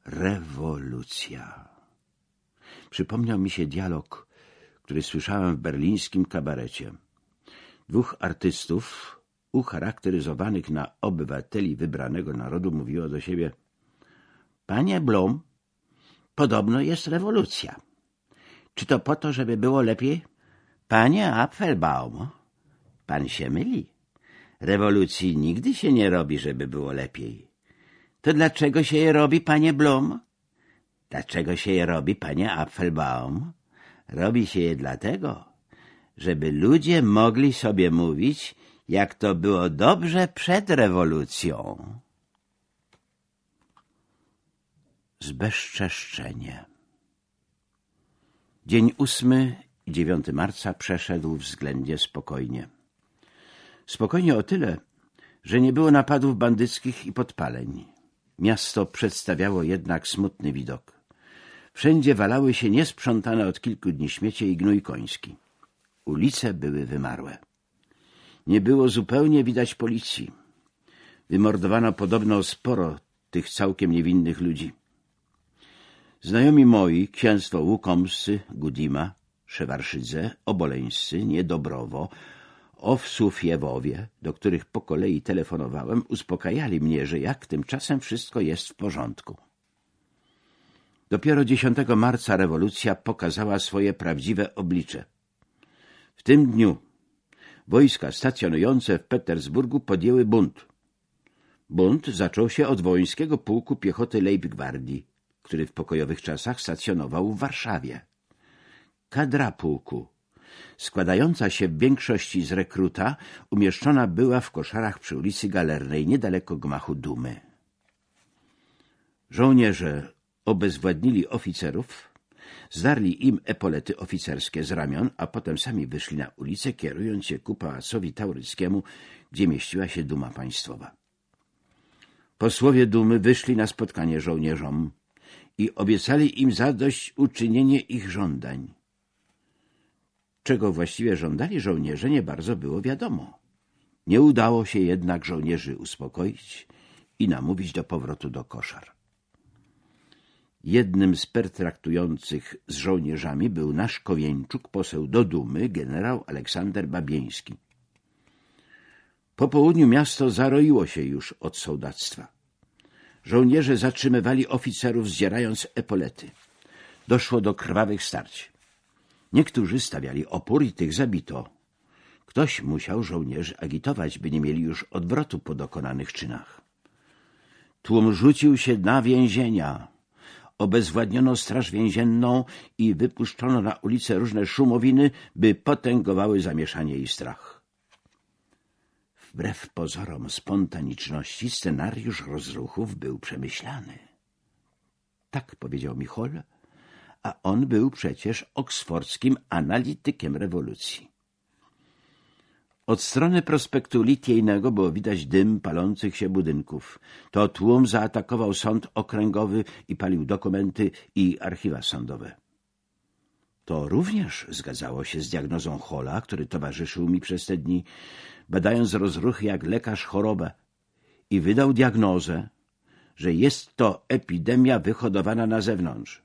Rewolucja. Przypomniał mi się dialog, który słyszałem w berlińskim kabarecie. Dwóch artystów, ucharakteryzowanych na obywateli wybranego narodu, mówiło do siebie — Panie Blum, podobno jest rewolucja. Czy to po to, żeby było lepiej? Panie Apfelbaum, pan się myli. Rewolucji nigdy się nie robi, żeby było lepiej. To dlaczego się je robi, panie Blum? Dlaczego się je robi, panie Apfelbaum? Robi się je dlatego, żeby ludzie mogli sobie mówić, jak to było dobrze przed rewolucją. Zbezczeszczenie Dzień ósmy i dziewiąty marca przeszedł względnie spokojnie. Spokojnie o tyle, że nie było napadów bandyckich i podpaleń. Miasto przedstawiało jednak smutny widok. Wszędzie walały się niesprzątane od kilku dni śmiecie i gnój koński. Ulice były wymarłe. Nie było zupełnie widać policji. Wymordowano podobno sporo tych całkiem niewinnych ludzi. Znajomi moi, księstwo Łukomscy, Gudima, Szewarszydze, Oboleńscy, Niedobrowo, Owsufiewowie, do których po kolei telefonowałem, uspokajali mnie, że jak tymczasem wszystko jest w porządku. Dopiero 10 marca rewolucja pokazała swoje prawdziwe oblicze. W tym dniu wojska stacjonujące w Petersburgu podjęły bunt. Bunt zaczął się od wońskiego pułku piechoty Leibgwardii, który w pokojowych czasach stacjonował w Warszawie. Kadra pułku, składająca się w większości z rekruta, umieszczona była w koszarach przy ulicy Galernej, niedaleko gmachu Dumy. Żołnierze obezwładnili oficerów, zdarli im epolety oficerskie z ramion, a potem sami wyszli na ulicę, kierując się ku pałacowi tauryckiemu, gdzie mieściła się Duma Państwowa. Posłowie Dumy wyszli na spotkanie żołnierzom i obiecali im zadość uczynienie ich żądań. Czego właściwie żądali żołnierze, nie bardzo było wiadomo. Nie udało się jednak żołnierzy uspokoić i namówić do powrotu do koszar. Jednym z pertraktujących z żołnierzami był nasz Kowieńczuk, poseł do Dumy, generał Aleksander Babieński. Po południu miasto zaroiło się już od sołdactwa. Żołnierze zatrzymywali oficerów, zdzierając epolety. Doszło do krwawych starć. Niektórzy stawiali opór i tych zabito. Ktoś musiał żołnierzy agitować, by nie mieli już odwrotu po dokonanych czynach. Tłum rzucił się na więzienia. Obezwładniono straż więzienną i wypuszczono na ulice różne szumowiny, by potęgowały zamieszanie i strach. Wbrew pozorom spontaniczności scenariusz rozruchów był przemyślany. Tak powiedział Michol, a on był przecież oksfordzkim analitykiem rewolucji. Od strony prospektu Litiejnego było widać dym palących się budynków. To tłum zaatakował sąd okręgowy i palił dokumenty i archiwa sądowe. To również zgadzało się z diagnozą Hola, który towarzyszył mi przez te dni, badając rozruchy jak lekarz chorobę i wydał diagnozę, że jest to epidemia wyhodowana na zewnątrz.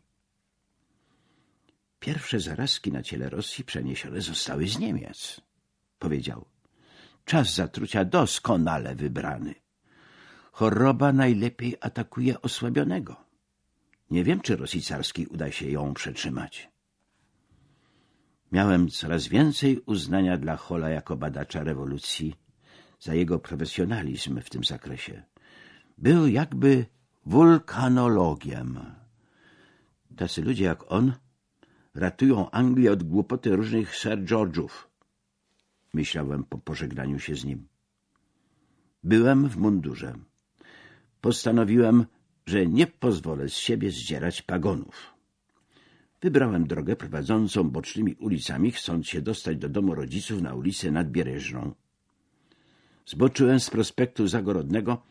Pierwsze zarazki na ciele Rosji przeniesione zostały z Niemiec, powiedział. Czas zatrucia doskonale wybrany. Choroba najlepiej atakuje osłabionego. Nie wiem, czy Rosji carskiej uda się ją przetrzymać. Miałem coraz więcej uznania dla Hola jako badacza rewolucji za jego profesjonalizm w tym zakresie. Był jakby wulkanologiem. Tacy ludzie jak on ratują Anglię od głupoty różnych Sir George'ów. Myślałem po pożegnaniu się z nim. Byłem w mundurze. Postanowiłem, że nie pozwolę z siebie zdzierać pagonów. Wybrałem drogę prowadzącą bocznymi ulicami, chcąc się dostać do domu rodziców na ulicę Nadbiereżną. Zboczyłem z prospektu Zagorodnego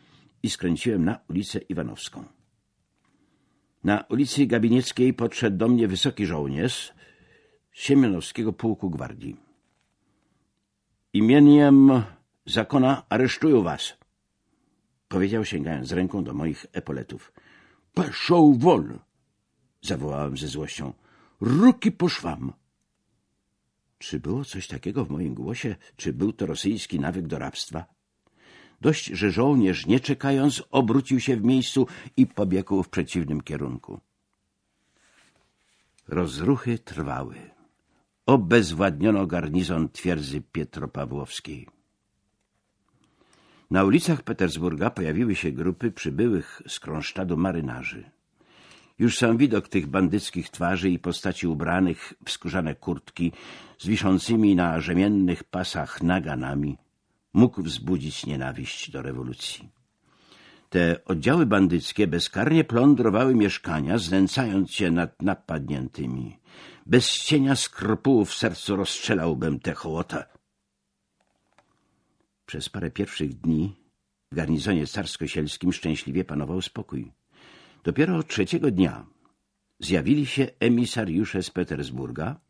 i skręciłem na ulicę Iwanowską. Na ulicy Gabinieckiej podszedł do mnie wysoki żołnierz z Siemianowskiego Pułku Gwardii. Imieniem zakona aresztują was, powiedział sięgając ręką do moich epoletów. Peszą wol! zawołałem ze złością. Ruki po szwam! Czy było coś takiego w moim głosie? Czy był to rosyjski nawyk do rabstwa? Dość, że żołnierz, nie czekając, obrócił się w miejscu i pobiegł w przeciwnym kierunku. Rozruchy trwały. Obezwładniono garnizon twierdzy Pietropawłowskiej. Na ulicach Petersburga pojawiły się grupy przybyłych z Kronsztadu marynarzy. Już sam widok tych bandyckich twarzy i postaci ubranych w skórzane kurtki z wiszącymi na rzemiennych pasach naganami mógł wzbudzić nienawiść do rewolucji. Te oddziały bandyckie bezkarnie plądrowały mieszkania, znęcając się nad napadniętymi. Bez cienia skrupułów w sercu rozstrzelałbym tę hołotę. Przez parę pierwszych dni w garnizonie carsko-sielskim szczęśliwie panował spokój. Dopiero trzeciego dnia zjawili się emisariusze z Petersburga,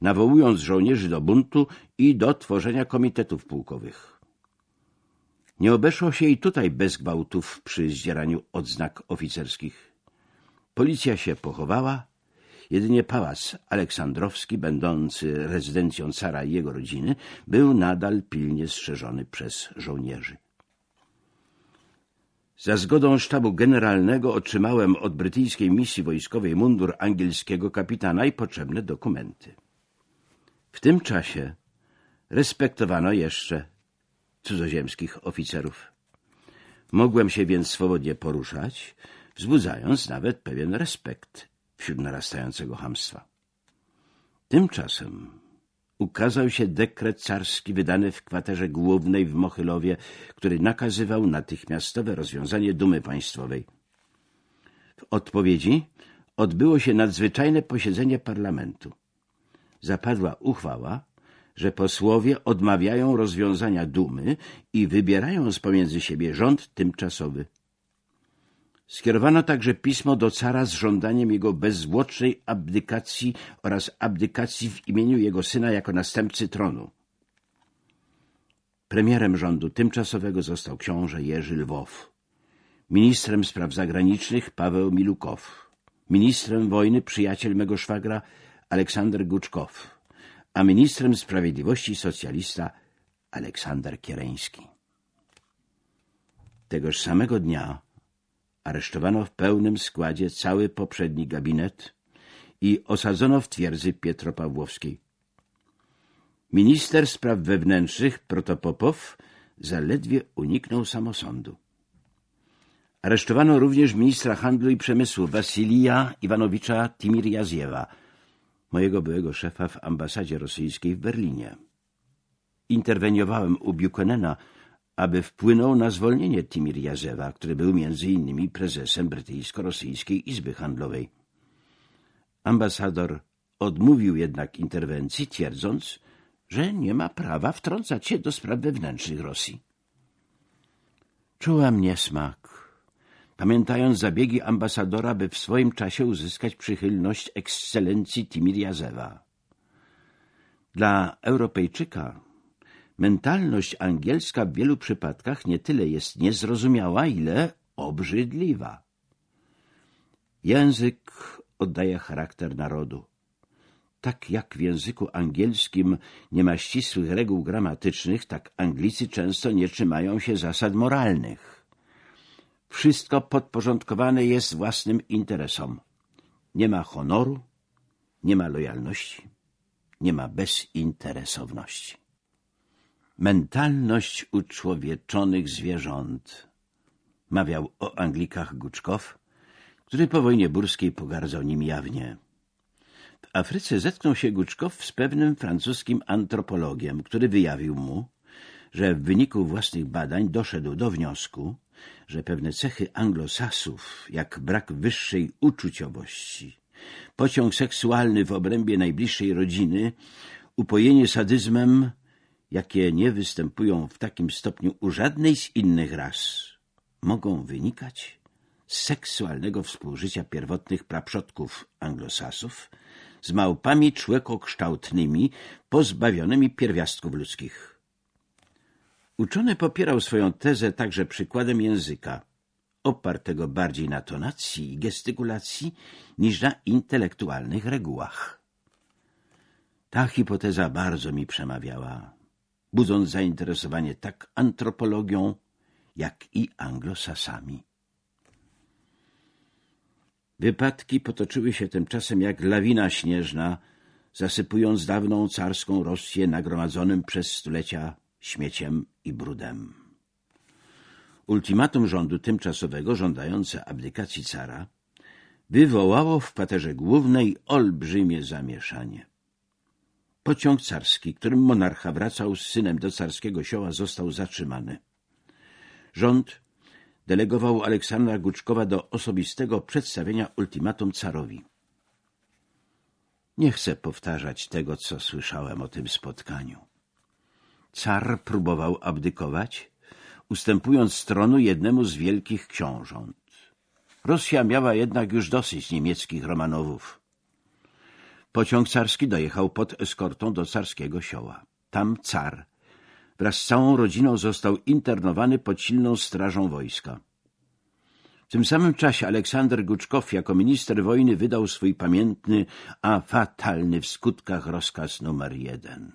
nawołując żołnierzy do buntu i do tworzenia komitetów pułkowych. Nie obeszło się i tutaj bez gwałtów przy zdzieraniu odznak oficerskich. Policja się pochowała, jedynie pałac aleksandrowski, będący rezydencją cara i jego rodziny, był nadal pilnie strzeżony przez żołnierzy. Za zgodą sztabu generalnego otrzymałem od brytyjskiej misji wojskowej mundur angielskiego kapitana i potrzebne dokumenty. W tym czasie respektowano jeszcze cudzoziemskich oficerów. Mogłem się więc swobodnie poruszać, wzbudzając nawet pewien respekt wśród narastającego hamstwa. Tymczasem ukazał się dekret carski wydany w kwaterze głównej w Mochylowie, który nakazywał natychmiastowe rozwiązanie dumy państwowej. W odpowiedzi odbyło się nadzwyczajne posiedzenie parlamentu. Zapadła uchwała, że posłowie odmawiają rozwiązania dumy i wybierają z pomiędzy siebie rząd tymczasowy. Skierowano także pismo do cara z żądaniem jego bezzwłocznej abdykacji oraz abdykacji w imieniu jego syna jako następcy tronu. Premierem rządu tymczasowego został książę Jerzy Lwow, ministrem spraw zagranicznych Paweł Milukow, ministrem wojny przyjaciel mego szwagra Aleksander Guczkow, a ministrem sprawiedliwości socjalista Aleksander Kiereński. Tegoż samego dnia aresztowano w pełnym składzie cały poprzedni gabinet i osadzono w twierdzy Pietropawłowskiej. Minister spraw wewnętrznych Protopopow zaledwie uniknął samosądu. Aresztowano również ministra handlu i przemysłu Wasilija Iwanowicza Timirjaziewa, mojego byłego szefa w ambasadzie rosyjskiej w Berlinie. Interweniowałem u Buchanana, aby wpłynął na zwolnienie Timirjazewa, który był między innymi prezesem brytyjsko-rosyjskiej Izby Handlowej. Ambasador odmówił jednak interwencji, twierdząc, że nie ma prawa wtrącać się do spraw wewnętrznych Rosji. Czułam niesmak, pamiętając zabiegi ambasadora, by w swoim czasie uzyskać przychylność ekscelencji Timirjazewa. Dla Europejczyka mentalność angielska w wielu przypadkach nie tyle jest niezrozumiała, ile obrzydliwa. Język oddaje charakter narodu. Tak jak w języku angielskim nie ma ścisłych reguł gramatycznych, tak Anglicy często nie trzymają się zasad moralnych. Wszystko podporządkowane jest własnym interesom. Nie ma honoru, nie ma lojalności, nie ma bezinteresowności. Mentalność uczłowieczonych zwierząt. Mawiał o Anglikach Guczkow, który po wojnie burskiej pogardzał nim jawnie. W Afryce zetknął się Guczkow z pewnym francuskim antropologiem, który wyjawił mu, że w wyniku własnych badań doszedł do wniosku, że pewne cechy anglosasów, jak brak wyższej uczuciowości, pociąg seksualny w obrębie najbliższej rodziny, upojenie sadyzmem, jakie nie występują w takim stopniu u żadnej z innych ras, mogą wynikać z seksualnego współżycia pierwotnych praprzodków anglosasów z małpami człekokształtnymi pozbawionymi pierwiastków ludzkich. Uczony popierał swoją tezę także przykładem języka. opartego bardziej na tonacji i gestykulacji niż na intelektualnych regułach. Ta hipoteza bardzo mi przemawiała, budząc zainteresowanie tak antropologią, jak i anglosasami. Wypadki potoczyły się tymczasem jak lawina śnieżna, zasypując dawną carską Rosję nagromadzonym przez stulecia śmieciem i brudem. Ultimatum rządu tymczasowego żądające abdykacji cara wywołało w kwaterze głównej olbrzymie zamieszanie. Pociąg carski, którym monarcha wracał z synem do carskiego sioła, został zatrzymany. Rząd delegował Aleksandra Guczkowa do osobistego przedstawienia ultimatum carowi. Nie chcę powtarzać tego, co słyszałem o tym spotkaniu. Car próbował abdykować, ustępując tronu jednemu z wielkich książąt. Rosja miała jednak już dosyć niemieckich Romanowów. Pociąg carski dojechał pod eskortą do carskiego sioła. Tam car wraz z całą rodziną został internowany pod silną strażą wojska. W tym samym czasie Aleksander Guczkow jako minister wojny wydał swój pamiętny, a fatalny w skutkach rozkaz numer jeden.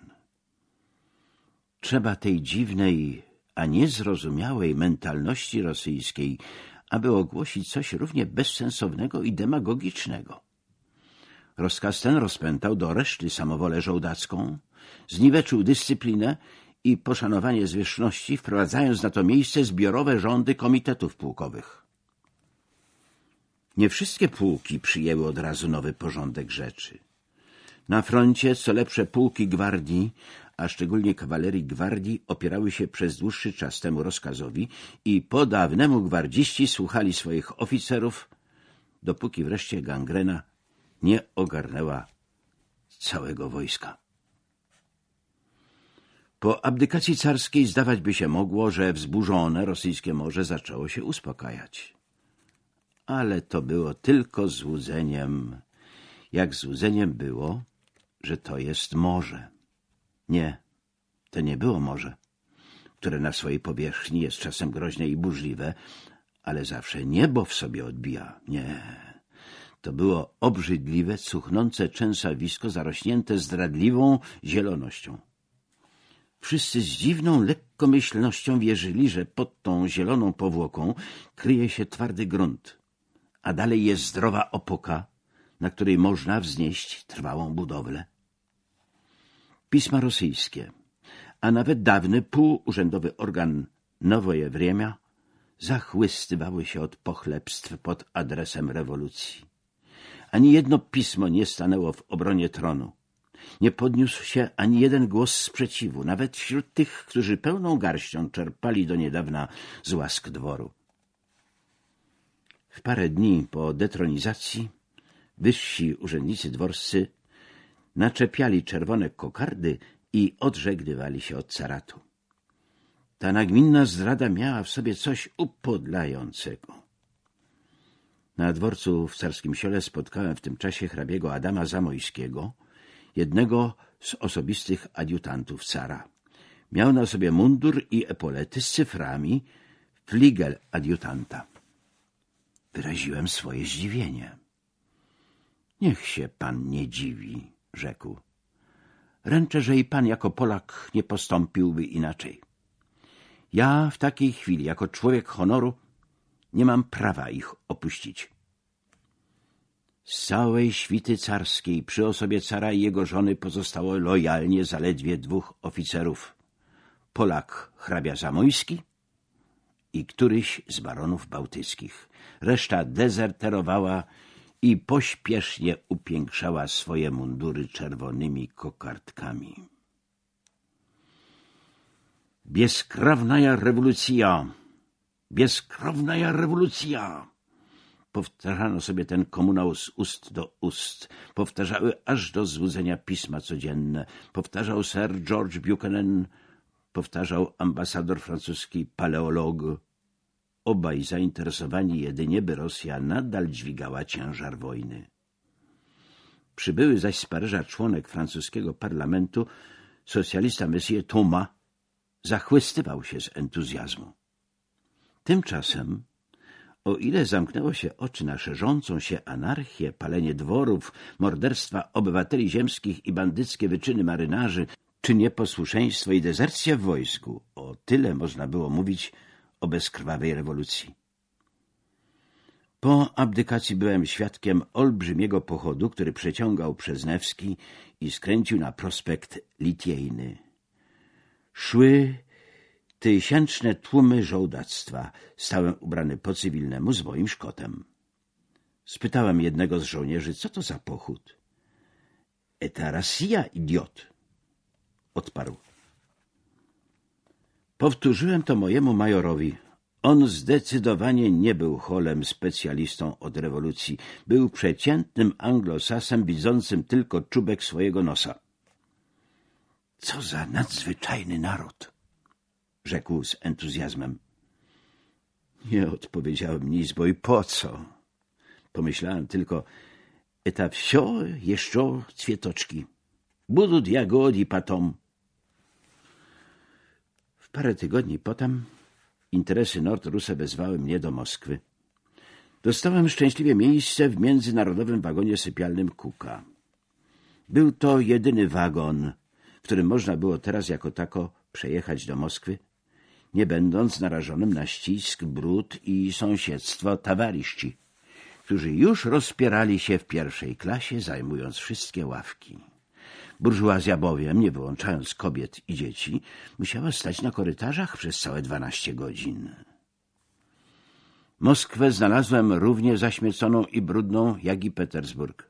Trzeba tej dziwnej, a niezrozumiałej mentalności rosyjskiej, aby ogłosić coś równie bezsensownego i demagogicznego. Rozkaz ten rozpętał do reszty samowolę żołdacką, zniweczył dyscyplinę i poszanowanie zwierzchności, wprowadzając na to miejsce zbiorowe rządy komitetów pułkowych. Nie wszystkie pułki przyjęły od razu nowy porządek rzeczy. Na froncie co lepsze pułki gwardii, a szczególnie kawalerii gwardii, opierały się przez dłuższy czas temu rozkazowi i po dawnemu gwardziści słuchali swoich oficerów, dopóki wreszcie gangrena nie ogarnęła całego wojska. Po abdykacji carskiej zdawać by się mogło, że wzburzone rosyjskie morze zaczęło się uspokajać. Ale to było tylko złudzeniem, jak złudzeniem było, że to jest morze. Nie, to nie było morze, które na swojej powierzchni jest czasem groźne i burzliwe, ale zawsze niebo w sobie odbija. Nie, to było obrzydliwe, cuchnące trzęsawisko zarośnięte zdradliwą zielonością. Wszyscy z dziwną lekkomyślnością wierzyli, że pod tą zieloną powłoką kryje się twardy grunt, a dalej jest zdrowa opoka, na której można wznieść trwałą budowlę. Pisma rosyjskie, a nawet dawny półurzędowy organ Nowoje Wriemia zachwystywały się od pochlebstw pod adresem rewolucji. Ani jedno pismo nie stanęło w obronie tronu. Nie podniósł się ani jeden głos sprzeciwu, nawet wśród tych, którzy pełną garścią czerpali do niedawna z łask dworu. W parę dni po detronizacji wyżsi urzędnicy dworscy naczepiali czerwone kokardy i odżegnywali się od caratu. Ta nagminna zdrada miała w sobie coś upodlającego. Na dworcu w Carskim Siole spotkałem w tym czasie hrabiego Adama Zamojskiego, jednego z osobistych adiutantów cara. Miał na sobie mundur i epolety z cyframi, fligel adiutanta. Wyraziłem swoje zdziwienie. Niech się pan nie dziwi, rzekł. Ręczę, że i pan jako Polak nie postąpiłby inaczej. Ja w takiej chwili, jako człowiek honoru, nie mam prawa ich opuścić. Z całej świty carskiej przy osobie cara i jego żony pozostało lojalnie zaledwie dwóch oficerów. Polak hrabia Zamojski i któryś z baronów bałtyckich. Reszta dezerterowała i pośpiesznie upiększała swoje mundury czerwonymi kokardkami. Bezkrawna rewolucja! Bezkrawna rewolucja! Powtarzano sobie ten komunał z ust do ust. Powtarzały aż do złudzenia pisma codzienne. Powtarzał Sir George Buchanan, powtarzał ambasador francuski paleolog. Obaj zainteresowani jedynie, by Rosja nadal dźwigała ciężar wojny. Przybyły zaś z Paryża członek francuskiego parlamentu, socjalista Monsieur Thomas, zachwystywał się z entuzjazmu. Tymczasem O ile zamknęło się oczy na szerzącą się anarchię, palenie dworów, morderstwa obywateli ziemskich i bandyckie wyczyny marynarzy, czy nieposłuszeństwo i dezercja w wojsku, o tyle można było mówić o bezkrwawej rewolucji. Po abdykacji byłem świadkiem olbrzymiego pochodu, który przeciągał przez Newski i skręcił na prospekt Litiejny. Szły tysięczne tłumy żołdactwa. Stałem ubrany po cywilnemu z moim szkotem. Spytałem jednego z żołnierzy, co to za pochód. Eta Rosja, idiot! Odparł. Powtórzyłem to mojemu majorowi. On zdecydowanie nie był holem specjalistą od rewolucji. Był przeciętnym anglosasem widzącym tylko czubek swojego nosa. Co za nadzwyczajny naród! Rzekł z entuzjazmem. Nie odpowiedziałem nic, bo i po co? Pomyślałem tylko, eta wsio jeszcze cwietoczki. Budut jagodi patom. W parę tygodni potem interesy Nordruse wezwały mnie do Moskwy. Dostałem szczęśliwie miejsce w międzynarodowym wagonie sypialnym Kuka. Był to jedyny wagon, w którym można było teraz jako tako przejechać do Moskwy, nie będąc narażonym na ścisk, brud i sąsiedztwo tawariści, którzy już rozpierali się w pierwszej klasie, zajmując wszystkie ławki. Burżuazja bowiem, nie wyłączając kobiet i dzieci, musiała stać na korytarzach przez całe dwanaście godzin. Moskwę znalazłem równie zaśmieconą i brudną jak i Petersburg.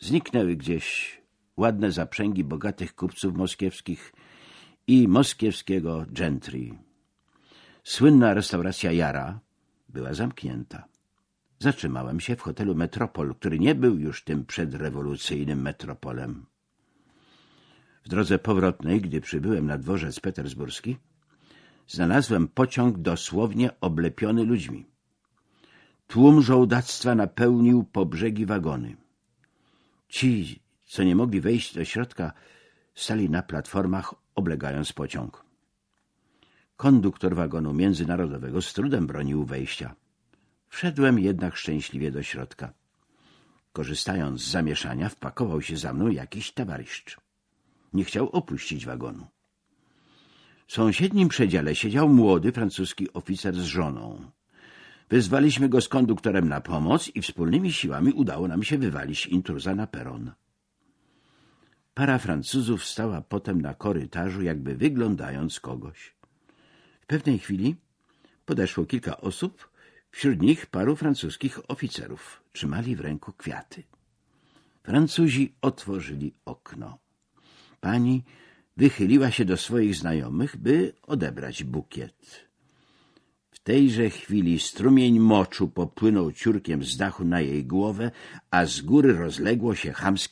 Zniknęły gdzieś ładne zaprzęgi bogatych kupców moskiewskich i moskiewskiego gentry. Słynna restauracja Jara była zamknięta. Zatrzymałem się w hotelu Metropol, który nie był już tym przedrewolucyjnym metropolem. W drodze powrotnej, gdy przybyłem na dworzec petersburski, znalazłem pociąg dosłownie oblepiony ludźmi. Tłum żołdactwa napełnił po brzegi wagony. Ci, co nie mogli wejść do środka, stali na platformach, oblegając pociąg. Konduktor wagonu międzynarodowego z trudem bronił wejścia. Wszedłem jednak szczęśliwie do środka. Korzystając z zamieszania, wpakował się za mną jakiś towarzysz. Nie chciał opuścić wagonu. W sąsiednim przedziale siedział młody francuski oficer z żoną. Wezwaliśmy go z konduktorem na pomoc i wspólnymi siłami udało nam się wywalić intruza na peron. Para Francuzów stała potem na korytarzu, jakby wyglądając kogoś. W pewnej chwili podeszło kilka osób, wśród nich paru francuskich oficerów. Trzymali w ręku kwiaty. Francuzi otworzyli okno. Pani wychyliła się do swoich znajomych, by odebrać bukiet. W tejże chwili strumień moczu popłynął ciurkiem z dachu na jej głowę, a z góry rozległo się chamskie